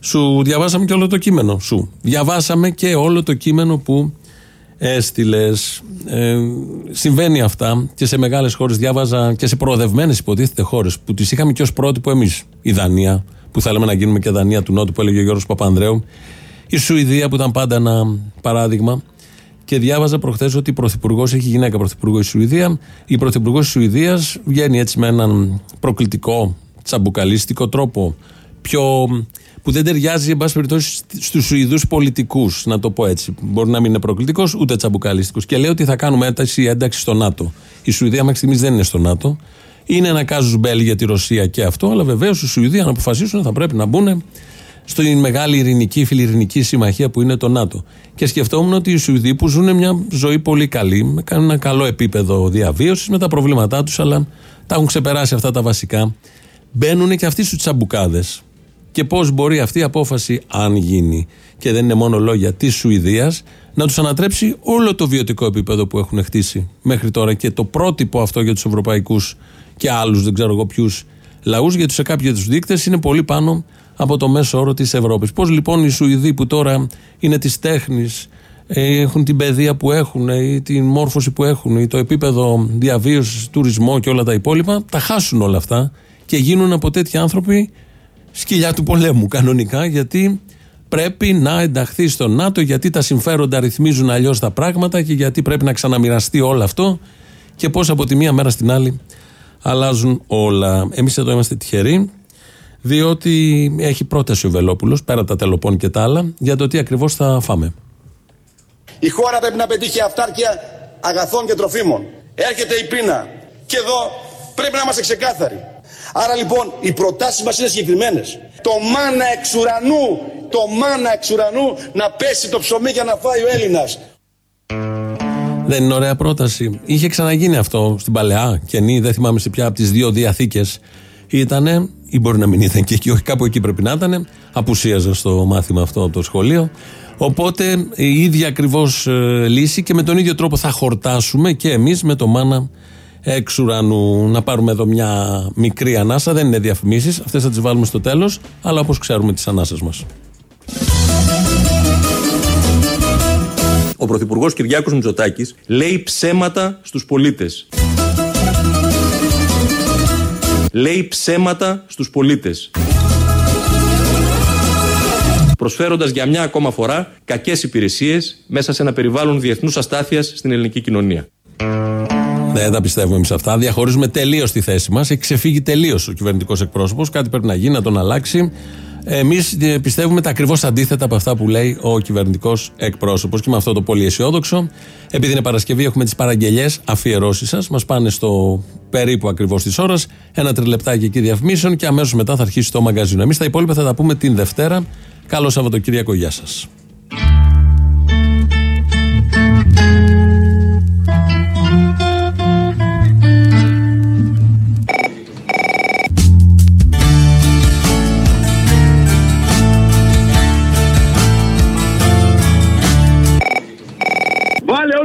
σου διαβάσαμε και όλο το κείμενο. Σου διαβάσαμε και όλο το κείμενο που έστειλες. Ε, συμβαίνει αυτά και σε μεγάλες χώρες. Διάβαζα και σε προοδευμένες υποτίθεται χώρες που τις είχαμε και ως πρότυπο εμείς. Η Δανία, που θέλαμε να γίνουμε και Δανία του Νότου, που έλεγε ο Γιώργος Παπανδρέου. Η Σουηδία, που ήταν πάντα ένα παράδειγμα. Και διάβαζα προχθές ότι η Πρωθυπουργός έχει γυναίκα Πρωθυπουργός η Σουηδία. Η Πρωθυπουργός της Σουηδίας βγαίνει έτσι με έναν προκλητικό, τσαμπουκαλίστικο τρόπο. Πιο που δεν ταιριάζει, εν πάση περιπτώσει, στους Σουηδούς πολιτικούς. Να το πω έτσι. Μπορεί να μην είναι προκλητικός, ούτε τσαμπουκαλιστικός. Και λέει ότι θα κάνουμε ένταξη, ένταξη στο ΝΑΤΟ. Η Σουηδία μέχρι στιγμής δεν είναι στο ΝΑΤΟ. Είναι ένα κάζους μπέλ για τη Ρωσία και αυτό, αλλά βεβαίως οι Σουηδοί, αν αποφασίσουν, θα πρέπει να μπουν στην μεγάλη ειρηνική, φιλιρηνική συμμαχία που είναι το ΝΑΤΟ. Και σκεφτόμουν ότι οι Σουηδοί που ζουν μια ζωή πολύ καλή, κάνουν ένα καλό επίπεδο διαβίωσης με τα προβλήματά τους, αλλά τα έχουν ξεπεράσει αυτά τα βασικά. Μπαίνουν και αυτοί στους τσαμπουκάδες και πώς μπορεί αυτή η απόφαση, αν γίνει, και δεν είναι μόνο λόγια της Σουηδίας, να τους ανατρέψει όλο το βιωτικό επίπεδο που έχουν χτίσει μέχρι τώρα και το πρότυπο αυτό για τους ευρωπαϊκούς και άλλους, δεν ξέρω εγώ ποιους λαούς, γιατί σε κάποιους τους δείκτες είναι πολύ πάνω από το μέσο όρο της Ευρώπης. Πώς λοιπόν οι Σουηδοί που τώρα είναι της τέχνης, ε, έχουν την παιδεία που έχουν, ε, ή την μόρφωση που έχουν, ή το επίπεδο διαβίωσης, τουρισμό και όλα τα υπόλοιπα, τα χάσουν όλα αυτά και γίνουν από τέτοιοι άνθρωποι σκυλιά του πολέμου κανονικά γιατί πρέπει να ενταχθεί στο ΝΑΤΟ γιατί τα συμφέροντα ρυθμίζουν αλλιώς τα πράγματα και γιατί πρέπει να ξαναμοιραστεί όλο αυτό και πώς από τη μία μέρα στην άλλη αλλάζουν όλα. Εμείς εδώ είμαστε τυχεροί διότι έχει πρόταση ο Βελόπουλος πέρα από τα τελοπών και τα άλλα για το τι ακριβώς θα φάμε. Η χώρα πρέπει να πετύχει αυτάρκεια αγαθών και τροφίμων. Έρχεται η πείνα και εδώ πρέπει να είμαστε ξεκάθαροι. Άρα λοιπόν οι προτάσεις μας είναι συγκεκριμένες. Το μάνα εξ ουρανού, το μάνα εξ ουρανού να πέσει το ψωμί για να φάει ο Έλληνας. Δεν είναι ωραία πρόταση. Είχε ξαναγίνει αυτό στην Παλαιά, καινή, δεν θυμάμαι σε ποια από τις δύο διαθήκες ήτανε, ή μπορεί να μην ήταν και εκεί, όχι κάπου εκεί πρέπει να ήταν. Απουσίαζα στο μάθημα αυτό από το σχολείο. Οπότε η ίδια ακριβώς ε, λύση και με τον ίδιο τρόπο θα χορτάσουμε και εμείς με το μάνα εξ ουρανού. Να πάρουμε εδώ μια μικρή ανάσα. Δεν είναι διαφημίσεις. Αυτές θα τις βάλουμε στο τέλος. Αλλά όπως ξέρουμε τις ανάσες μας. Ο Πρωθυπουργός Κυριάκος Μητσοτάκης λέει ψέματα στους πολίτες. Λέει ψέματα στους πολίτες. Προσφέροντας για μια ακόμα φορά κακές υπηρεσίες μέσα σε ένα περιβάλλον διεθνούς αστάθειας στην ελληνική κοινωνία. Δεν τα πιστεύουμε εμείς αυτά. Διαχωρίζουμε τελείως τη θέση μας. Έχει ξεφύγει τελείως ο κυβερνητικός εκπρόσωπος. Κάτι πρέπει να γίνει, να τον αλλάξει. Εμείς ε, πιστεύουμε τα ακριβώς αντίθετα από αυτά που λέει ο κυβερνητικός εκπρόσωπος. Και με αυτό το πολύ αισιόδοξο, επειδή είναι Παρασκευή, έχουμε τις παραγγελίε, αφιερώσεις σας. Μας πάνε στο περίπου ακριβώς της ώρας. Ένα τριλεπτάκι εκεί διαφημίσεων και αμέσως μετά θα αρχίσει το μαγκαζίνο. Εμείς τα υπόλοιπα θα τα πούμε την Δευτέρα. Καλό Σαββατοκύριακο, γεια σας.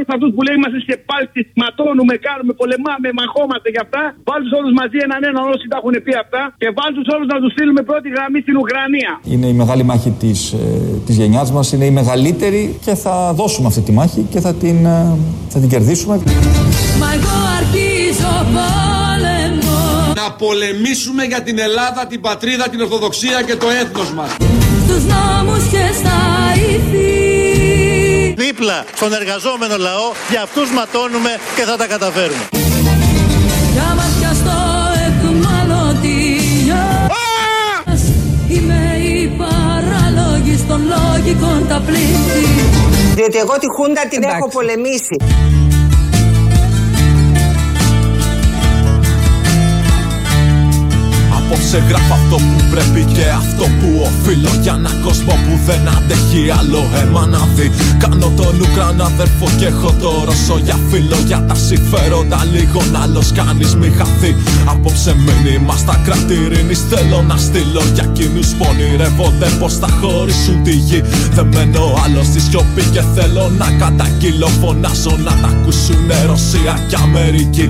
Βάλε όλου αυτούς που λέει είμαστε σε πάλτη, ματώνουμε, κάνουμε, πολεμάμε, μαχόμαστε γι' αυτά. Βάλ τους όλους μαζί έναν έναν όσοι τα έχουν πει αυτά και βάλ τους όλους να τους στείλουμε πρώτη γραμμή στην Ουκρανία. Είναι η μεγάλη μάχη της, ε, της γενιάς μας, είναι η μεγαλύτερη και θα δώσουμε αυτή τη μάχη και θα την, ε, θα την κερδίσουμε. Μα εγώ αρχίζω πόλεμο Να πολεμήσουμε για την Ελλάδα, την πατρίδα, την Ορθοδοξία και το έθνος μας. Στους νόμους και στα ηθή Δίπλα στον εργαζόμενο λαό, για αυτούς ματώνουμε και θα τα καταφέρουμε. Για μάτια στο εχμαλωτή Είμαι η παράλογη των λογικών τα πλήθη Διότι εγώ τη Χούντα την έχω πολεμήσει. Απόψε γράφω αυτό που πρέπει και αυτό που οφείλω. Για ένα κόσμο που δεν αντέχει άλλο αίμα να δει. Κάνω τον Ουκρανό αδερφό και έχω το Ρώσο για φίλο. Για τα συμφέροντα λίγων άλλος κανείς μη χαθεί. Απόψε μήνυμα στα κράτη ειρήνης θέλω να στείλω Για εκείνους που ονειρεύονται πως θα χωρίσουν τη γη. Δεν μένω άλλος στη σιωπή και θέλω να καταγγείλω. Φωνάζω να τα ακούσουνε Ρωσία και Αμερική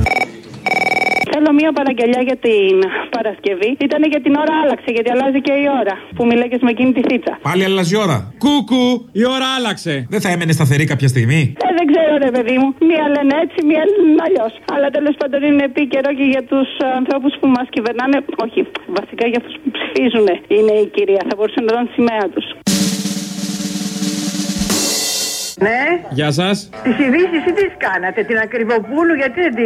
Θέλω μία παραγγελιά για την Παρασκευή. Ήταν για την ώρα άλλαξε, γιατί αλλάζει και η ώρα. Που μιλάγες με εκείνη τη θίτσα. Πάλι αλλάζει η ώρα. Κούκου, η ώρα άλλαξε. Δεν θα έμενε σταθερή κάποια στιγμή; Ε, δεν ξέρω, ρε παιδί μου. Μία λένε έτσι, μία λένε αλλιώς. Αλλά τέλος πάντων είναι επίκαιρο και για τους ανθρώπους που μας κυβερνάνε. Όχι, βασικά για αυτούς που ψηφίζουν είναι η κυρία. Θα μπορούσε να δουν σημαία τους. Ναι. Γεια σας. Τις ειδήσεις ή τις κάνατε, την Ακριβοπούλου, γιατί δεν, τη,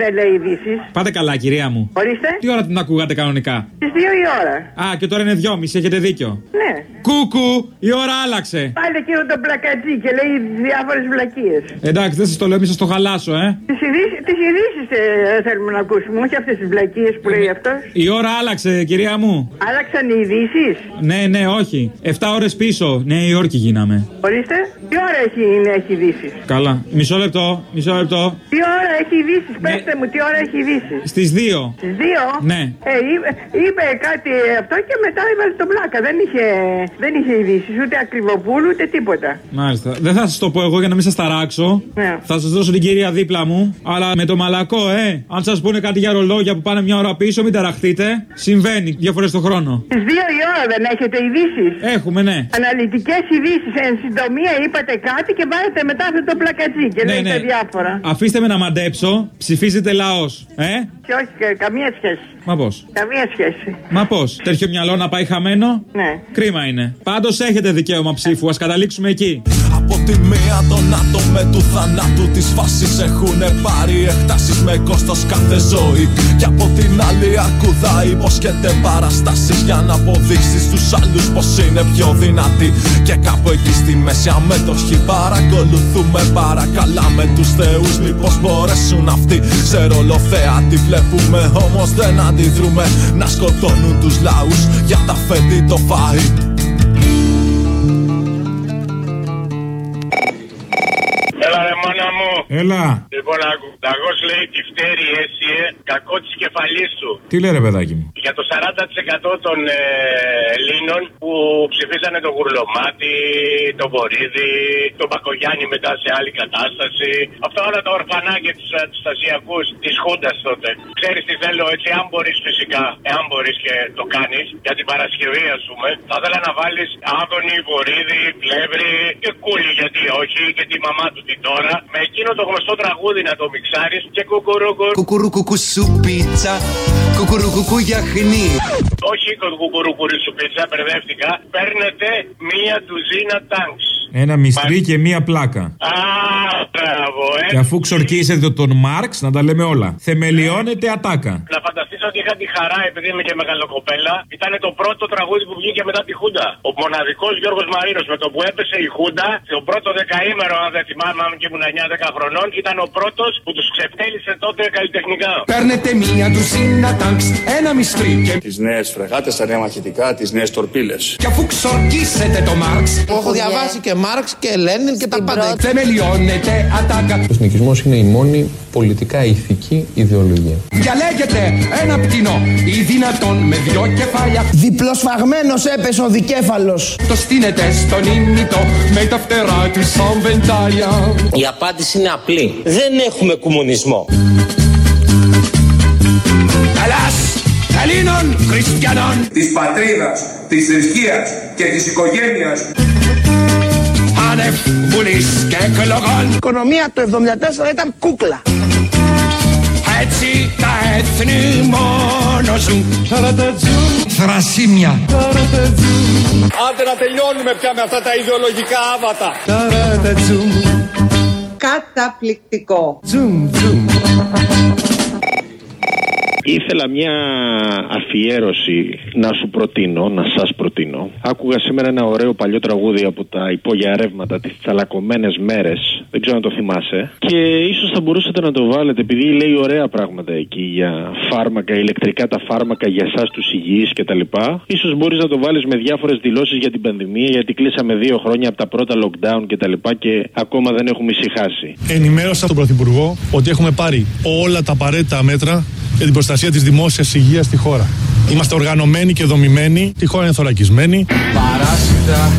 δεν λέει ειδήσεις; Πάτε καλά, κυρία μου. Ορίστε. Τι ώρα την ακούγατε κανονικά; Στις 2 η ώρα. Α, και τώρα είναι δυόμιση, έχετε δίκιο. Ναι. Κούκου, η ώρα άλλαξε. Πάλι εκείνο το πλακατζί και λέει διάφορες βλακίες. Εντάξει, δεν σας το λέω, μη σας το χαλάσω, ε. Τις ειδήσει ε, θέλουμε να ακούσουμε, όχι αυτές τις βλακίες που λέει αυτός. Η ώρα άλλαξε, κυρία μου. Άλλαξαν οι ειδήσεις; Ναι, ναι, όχι. 7 ώρες πίσω, Νέα Υόρκη γίναμε. Ορίστε. Τι ώρα έχει, είναι, έχει ειδήσει. Καλά. Μισό λεπτό, μισό λεπτό. Τι ώρα έχει ειδήσει, πέστε μου, τι ώρα έχει ειδήσει. Στις 2. Στις 2? Ναι. Ε, είπε, είπε κάτι αυτό και μετά έβαλε τον πλάκα. Δεν είχε, δεν είχε ειδήσει, ούτε ακριβοπούλου ούτε τίποτα. Μάλιστα. Δεν θα σας το πω εγώ για να μην σας ταράξω. Ναι. Θα σας δώσω την κυρία δίπλα μου. Αλλά με το μαλακό, ε. Αν σας πούνε κάτι για ρολόγια που πάνε μια ώρα πίσω, μην ταραχτείτε. Συμβαίνει δύο φορές το χρόνο. Στις 2 η ώρα δεν έχετε ειδήσει. Έχουμε, ναι. Αναλυτικές ειδήσει. Εν συντομία είπατε κάτι και βάλετε μετά αυτό το πλακατζί και Ναι, λέτε ναι. διάφορα. Αφήστε με να μαντέψω. Ψηφίζετε λαός. Ε; Και όχι, κα- καμία σχέση. Μα πώς; Καμία σχέση. Μα πώς; Τέτοιο μυαλό να πάει χαμένο; Ναι. Κρίμα είναι. Πάντως έχετε δικαίωμα ψήφου. Α καταλήξουμε εκεί. Από τη μία τον άτομε του θανάτου της φάσης έχουν πάρει εκτάσεις με κόστος κάθε ζωή. Και από την άλλη αρκουδά υποσχέται παραστάσεις για να αποδείξει στους άλλους πως είναι πιο δυνατή Και κάπου εκεί στη μέση αμέτωχοι παρακολουθούμε παρακαλάμε τους θεούς μήπως μπορέσουν αυτοί. Σε ρόλο θεάτη βλέπουμε όμως δεν αντιδρούμε. Να σκοτώνουν τους λαούς για τα φέτη το φαΐ Έλα ρε μάνα μου. Έλα. Λοιπόν, άκου. Ταγός λέει τη φτέρι έσυε κακό της κεφαλής του. Τι λέει ρε παιδάκι μου; Για το 40% των ε, Ελλήνων που ψηφίσανε τον Γουρλωμάτι, τον Βορύδη, τον Πακογιάννη μετά σε άλλη κατάσταση. Αυτά όλα τα ορφανάκια τους αντιστασιακού της Χούντας τότε. Ξέρεις τι θέλω έτσι, αν μπορείς φυσικά, εάν μπορείς και το κάνεις, για την Παρασκευή ας πούμε, θα ήθελα να βάλεις Άδωνη, Βορύδη, Πλεύρη και Κούλη γιατί όχι και τη μαμά του την τώρα. Με εκείνο το γνωστό τραγούδι να το μιξάρεις και κουκουρούκου. Κουκουρούκουκου σου πίτσα, κουκουρούκουκου γιαχνί. Όχι κουκουρούκουρι σου πίτσα, μπερδεύτηκα. Παίρνετε μία τουζίνα τάγκς. Ένα μυστρή και μία πλάκα. Α, μπράβο, ε. Και αφού ξορκίσετε τον Μάρξ, να τα λέμε όλα. Θεμελιώνεται ατάκα. Να φανταστείς ότι είχα τη χαρά, επειδή είμαι και μεγαλοκοπέλα, ήταν το πρώτο τραγούδι που βγήκε μετά τη Χούντα. Ο μοναδικός Γιώργος Μαρίνος με το που έπεσε η Χούντα, το πρώτο δεκαήμερο, αν δεν θυμάμαι, αν και ήμουν 9-10 χρονών, ήταν ο πρώτος που τους ξεφτέλησε τότε καλλιτεχνικά. Παίρνετε μία ντουζίνα τάγκς, ένα μυστρή και... Τις νέες φρεγάτες, τα νέα μαχητικά, τις νέες τορπίλες. Και αφού ξορκίσετε το Μάρξ, Έχω διαβάσει και Μάρξ και Λένιν και τα πάντα. θεμελιώνετε ατάκα. Ο εθνικισμός είναι η μόνη πολιτικά ηθική ιδεολογία. Διαλέγετε ένα πτηνό ή δυνατόν με δυο κεφάλια. Διπλοσφαγμένος έπεσε ο δικέφαλος. Το στείνετε στον ήμιτο με τα φτερά του σαν βεντάλια. Η απάντηση είναι απλή. Δεν έχουμε κομμουνισμό. Ελλάς Ελλήνων Χριστιανών της πατρίδας, της θρησκείας και της οικογένειας άνευ βουλής και εκλογών. Η οικονομία το 74 ήταν κούκλα. Έτσι τα έθνη μόνο ζουν. Θρασίμια. Άντε να τελειώνουμε πια με αυτά τα ιδεολογικά άβατα. Καταπληκτικό. Ήθελα μια αφιέρωση να σου προτείνω, να σας προτείνω. Άκουγα σήμερα ένα ωραίο παλιό τραγούδι από τα υπόγεια ρεύματα, τις τσαλακωμένες μέρες. Δεν ξέρω αν το θυμάσαι. Και ίσως θα μπορούσατε να το βάλετε, επειδή λέει ωραία πράγματα εκεί για φάρμακα, ηλεκτρικά τα φάρμακα για εσάς τους υγιείς κτλ. Ίσως μπορείς να το βάλεις με διάφορες δηλώσεις για την πανδημία, γιατί κλείσαμε δύο χρόνια από τα πρώτα lockdown κτλ. Και, και ακόμα δεν έχουμε ησυχάσει. Ενημέρωσα τον Πρωθυπουργό ότι έχουμε πάρει όλα τα απαραίτητα μέτρα για την προστασία της δημόσιας υγείας στη χώρα. Είμαστε οργανωμένοι και δομημένοι, τη χώρα είναι θωρακισμένη. Παράσιτα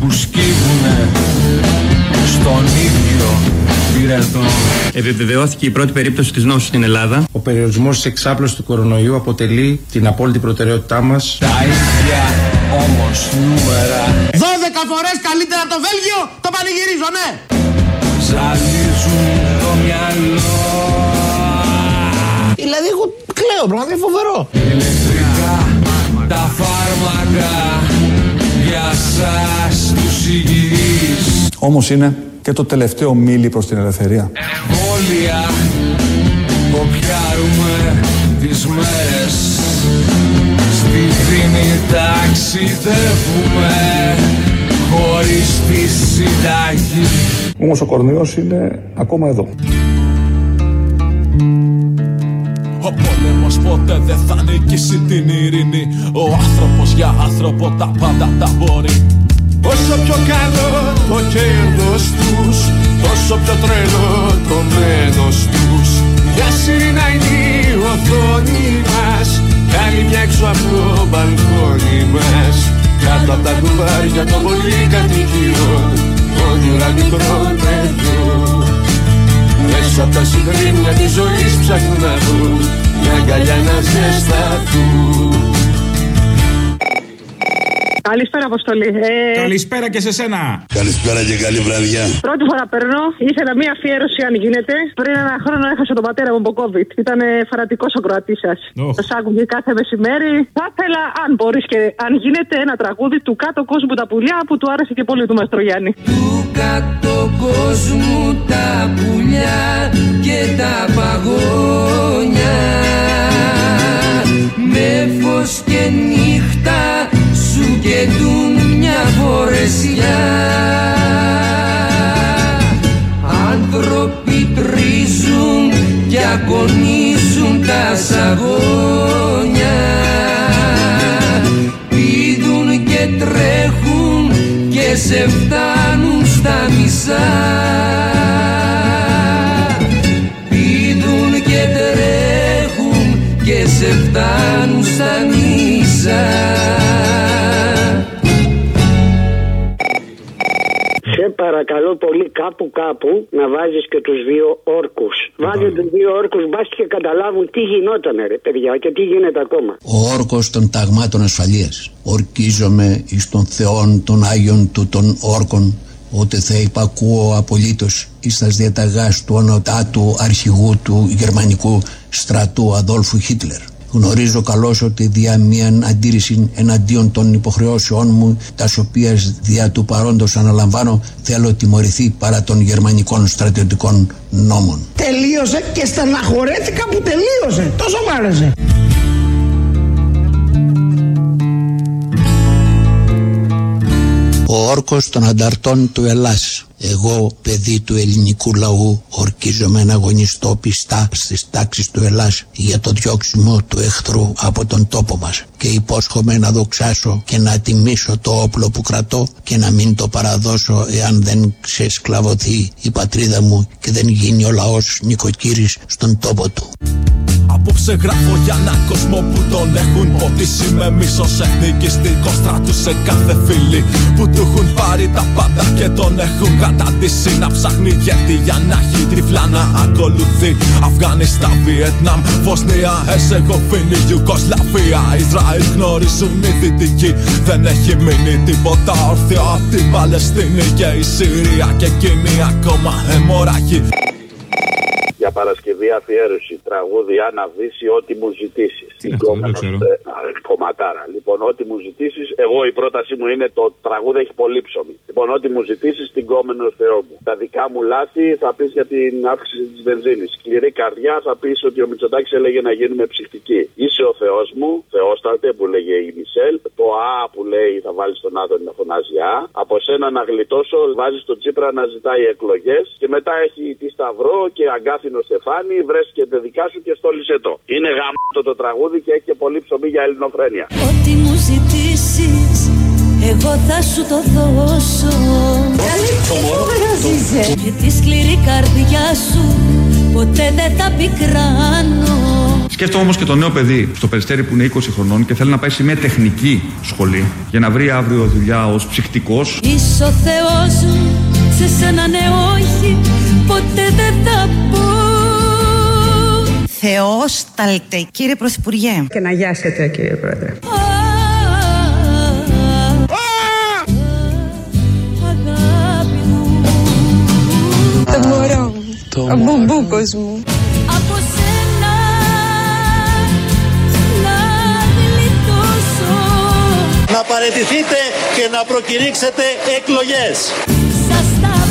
που σκύβουνε στον ίδιο πυρετό. Επιβεβαιώθηκε η πρώτη περίπτωση της νόσου στην Ελλάδα. Ο περιορισμός της εξάπλωσης του κορονοϊού αποτελεί την απόλυτη προτεραιότητά μας. Τα ίδια όμως νούμερα 12 φορές καλύτερα από το Βέλγιο, το πανηγυρίζω, ναι. ζαλίζουν το μυαλό. Δηλαδή εγώ κλαίω, πραγματικά είναι φοβερό. Ηλεκτρικά τα φάρμακα για σας τους υγιείς. Όμως είναι και το τελευταίο μίλι προς την ελευθερία. Εμβόλια κοπιάρουμε τις μέρες Στη δίνη ταξιδεύουμε χωρίς τη συνταγή Όμως ο κορονοϊός είναι ακόμα εδώ. Ο πόλεμος ποτέ δεν θα νικήσει την ειρήνη. Ο άνθρωπος για άνθρωπο τα πάντα τα μπορεί. Όσο πιο καλό το κέρδος τους Τόσο πιο τρελό το μένος τους. Για σιρήνα είναι η οθόνη μας Κάνει μια έξω από το μπαλκόνι μας. Κάτω από τα κουβάρια των πολυκατοικιών Όνειρα μικρών παιδιών μέσα από τα συγκρίνια της ζωής ψάχνουν να βρουν Μια αγκαλιά να ζεσταθούν Καλησπέρα, Αποστολή. Ε, Καλησπέρα και σε σένα. Καλησπέρα και καλή βραδιά. Πρώτη φορά παίρνω. Ήθελα μία αφιέρωση, αν γίνεται. Πριν ένα χρόνο έχασα τον πατέρα μου από COVID. Ήταν φανατικός ο Κροατής σας. Οχ. Σας άκουγε κάθε μεσημέρι. Θα ήθελα, αν μπορείς και αν γίνεται, ένα τραγούδι του κάτω κόσμου τα πουλιά που του άρεσε και πολύ του Μαστρογιάννη. κάτω κόσμου τα πουλιά και τα παγόνια με φως και νύχτα σου καιτούν μια φορεσιά άνθρωποι τρίζουν και αγωνίζουν τα σαγόνια. Πήδουν και τρέχουν και σε φτάνουν στα μισά. Πήδουν και τρέχουν και σε φτάνουν στα μισά παρακαλώ πολύ κάπου κάπου να βάζεις και τους δύο όρκους. Βάζε τους δύο όρκους μπας και καταλάβουν τι γινόταν ρε παιδιά και τι γίνεται ακόμα. ο όρκος των ταγμάτων ασφαλείας. Ορκίζομαι εις των θεών των Άγιων του των όρκων ότι θα υπακούω απολύτως εις τας διαταγάς του ονοτάτου αρχηγού του γερμανικού στρατού Αδόλφου Χίτλερ. Γνωρίζω καλώς ότι δια μια αντίρρηση εναντίον των υποχρεώσεών μου, τας οποίας δια του παρόντος αναλαμβάνω, θέλω τιμωρηθεί παρά των γερμανικών στρατιωτικών νόμων. Τελείωσε και στεναχωρέθηκα που τελείωσε. Τόσο μ' άρεσε. Ο όρκος των ανταρτών του Ελλάς εγώ, παιδί του ελληνικού λαού, ορκίζομαι να αγωνιστώ πιστά στις τάξεις του Ελλάς για το διώξιμο του εχθρού από τον τόπο μας και υπόσχομαι να δοξάσω και να τιμήσω το όπλο που κρατώ και να μην το παραδώσω εάν δεν ξεσκλαβωθεί η πατρίδα μου και δεν γίνει ο λαός νοικοκύρης στον τόπο του. Απόψε γράφω για ένα κόσμο που τον έχουν ποτίσει με μίσος εθνικιστικό στράτου σε κάθε φίλη που του έχουν πάρει τα πάντα και τον έχουν καταντήσει να ψάχνει γιατί για να έχει τριφλά να ακολουθεί. Αφγανιστάν, Βιετνάμ, Βοσνία, Εσεγοβίνη, Ιουγκοσλαβία, Ισραήλ γνωρίζουν οι δυτικοί. Δεν έχει μείνει τίποτα όρθιο από την Παλαιστίνη. Και η Συρία και εκείνη ακόμα αιμορραγεί για Παρασκευή αφιέρωση. Τραγούδι Άννα Βύση, ό,τι μου ζητήσεις. Είναι αυτό, δεν το ξέρω. Κομματάρα. Λοιπόν, ό,τι μου ζητήσεις, εγώ η πρότασή μου είναι το τραγούδι έχει πολύ ψωμί. Λοιπόν, ό,τι μου ζητήσεις, την κόμενο Θεό μου. Τα δικά μου λάθη θα πεις για την αύξηση της βενζίνης. Σκληρή καρδιά θα πεις ότι ο Μητσοτάκης έλεγε να γίνουμε ψυχτικοί. Είσαι ο Θεός μου, Θεόστατε που λέγε η Μισελ. Το Α που λέει θα βάλεις τον Άδωνη να φωνάζει Α. Από σένα να γλιτώσω, βάζεις τον Τσίπρα να ζητάει εκλογές. Και μετά έχει τη Σταυρό και αγκάθινο Στεφάνι, βρέσκεται δικά σου και στόλισε το. Είναι γαμμάτο το τραγούδι και έχει και πολύ ψωμί για ελληνοφρένεια. Ό,τι μου ζητήσεις εγώ θα σου το δώσω Και τη σκληρή καρδιά σου ποτέ δεν θα πικράνω Σκέφτομαι όμως και το νέο παιδί στο περιστέρι που είναι 20 χρονών και θέλει να πάει σε μια τεχνική σχολή για να βρει αύριο δουλειά ως ψυχτικός. Είσαι ο Θεός μου, σε σένα ναι όχι, ποτέ δεν θα πω Θεός ταλτε, κύριε Πρωθυπουργέ. Και να γιάσετε κύριε Πρόεδρε. Το μωρό μου, ο μπουμπούκος μου. Από σένα να γλιτώσω Να παραιτηθείτε και να προκηρύξετε εκλογές. Σαν σταυρό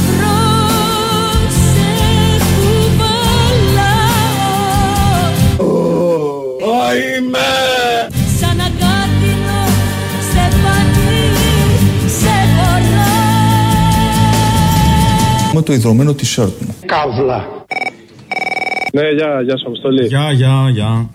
το ιδρωμένο t-shirt μου. Καύλα. Ναι, γεια, γεια σου, Αποστολή. Γεια, γεια, γεια.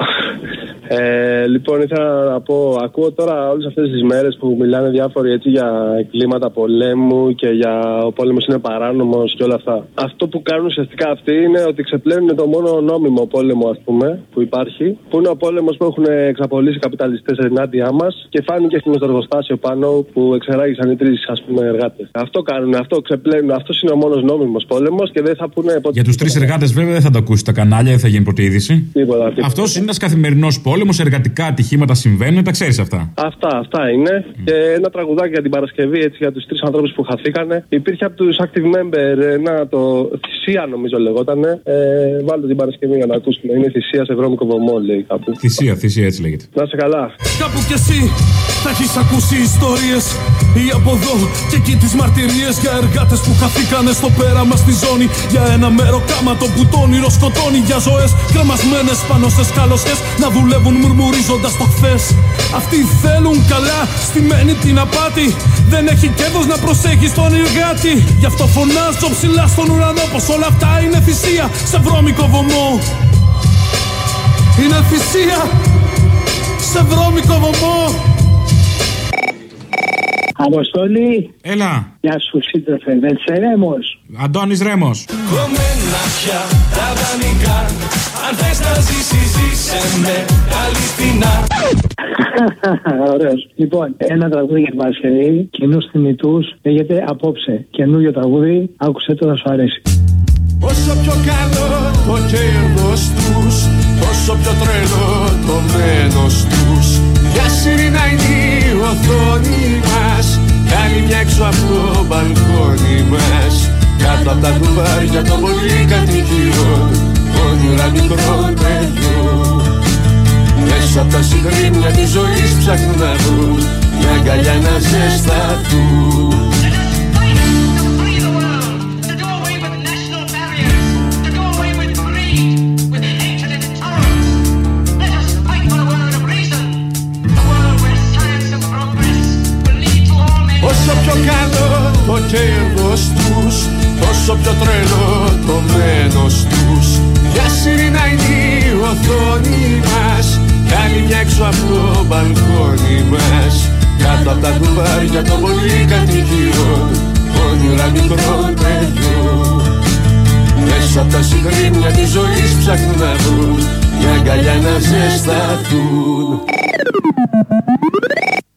Ε, λοιπόν, ήθελα να πω, ακούω τώρα όλες αυτές τις μέρες που μιλάνε διάφοροι έτσι για κλίματα πολέμου και για ο πόλεμος είναι παράνομος και όλα αυτά. Αυτό που κάνουν ουσιαστικά αυτοί είναι ότι ξεπλένουν το μόνο νόμιμο πόλεμο, ας πούμε, που υπάρχει, που είναι ο πόλεμος που έχουν εξαπολύσει οι καπιταλιστές ενάντια μας και φάνηκε στην εργοστάσιο πάνω που εξεράγησαν οι τρεις εργάτες. Αυτό κάνουν, αυτό ξεπλένουν. Αυτός είναι ο μόνος νόμιμος πόλεμος και δεν θα πούνε ποτέ. Για τους τρεις εργάτες, βέβαια, δεν θα το ακούσει τα κανάλια, δεν θα γίνει πρώτη είδηση. Τίποτα. τίποτα. Αυτός είναι ένας καθημερινός πόλεμο, εργατικά ατυχήματα συμβαίνουν, τα ξέρεις αυτά. Αυτά, αυτά είναι. Και ένα τραγουδάκι για την Παρασκευή, έτσι, για τους τρεις ανθρώπους που χαθήκανε. Υπήρχε από τους active member ένα το θυσία, νομίζω λεγόταν. Ε, βάλτε την Παρασκευή για να ακούσουμε. Είναι θυσία σε βρώμικο βωμό, λέει κάπου. Θυσία, θυσία, έτσι λέγεται. Να σε καλά. Κάπου κι εσύ θα έχεις ακούσει ιστορίες ή από εδώ και εκεί τις μαρτυρίες για εργάτες που χαθήκανε στο πέραμα στη ζώνη. Για ένα μέρο κάματο που το όνειρο σκοτώνει. Για ζωές κρεμασμένες πάνω σε σκάλωσες να δουλεύουν μουρμουρίζοντας το χθες. Αυτοί θέλουν καλά, στημένη την απάτη. Δεν έχει κέρδος να προσέχει τον εργάτη. Γι' αυτό φωνάζω ψηλά στον ουρανό πως όλα αυτά είναι θυσία σε βρώμικο βωμό. Είναι θυσία σε βρώμικο βωμό. Αποστολή. Έλα. Γεια σου, σύντροφε. Δεν είσαι Ρέμος; Αντώνης Ρέμος. Κομμένα πια τα δανεικά Αν θες να ζήσεις ζήσε με αληθινά Ωραίος. Λοιπόν, ένα τραγούδι για την Παρασκευή, κοινού θυμητού, λέγεται Απόψε. Καινούριο τραγούδι, άκουσε το να σου αρέσει. Όσο πιο καλό το κέρδος τους Τόσο πιο τρελό το μένος τους Για σιρήνα είναι η οθόνη μας. Κάνει μια έξω από το μπαλκόνι μας. Κάτω από τα κουβάρια των πολυκατοικιών. Όνειρα μικρών παιδιών Μες Μέσα από τα συγκρίνια της ζωής ψάχνουν να βρουν Μια αγκαλιά να ζεσταθούν πιο καλό το κέρδος τους Τόσο πιο τρελό το μένος τους. Για σιρήνα είναι η οθόνη μας Κάνει μια έξω από το μπαλκόνι μας. Κάτω από τα κουβάρια των πολυκατοικιών Όνειρα μικρών παιδιών Μέσα από τα συγκρίνια της ζωής ψάχνουν να βρουν Μια αγκαλιά να ζεσταθούν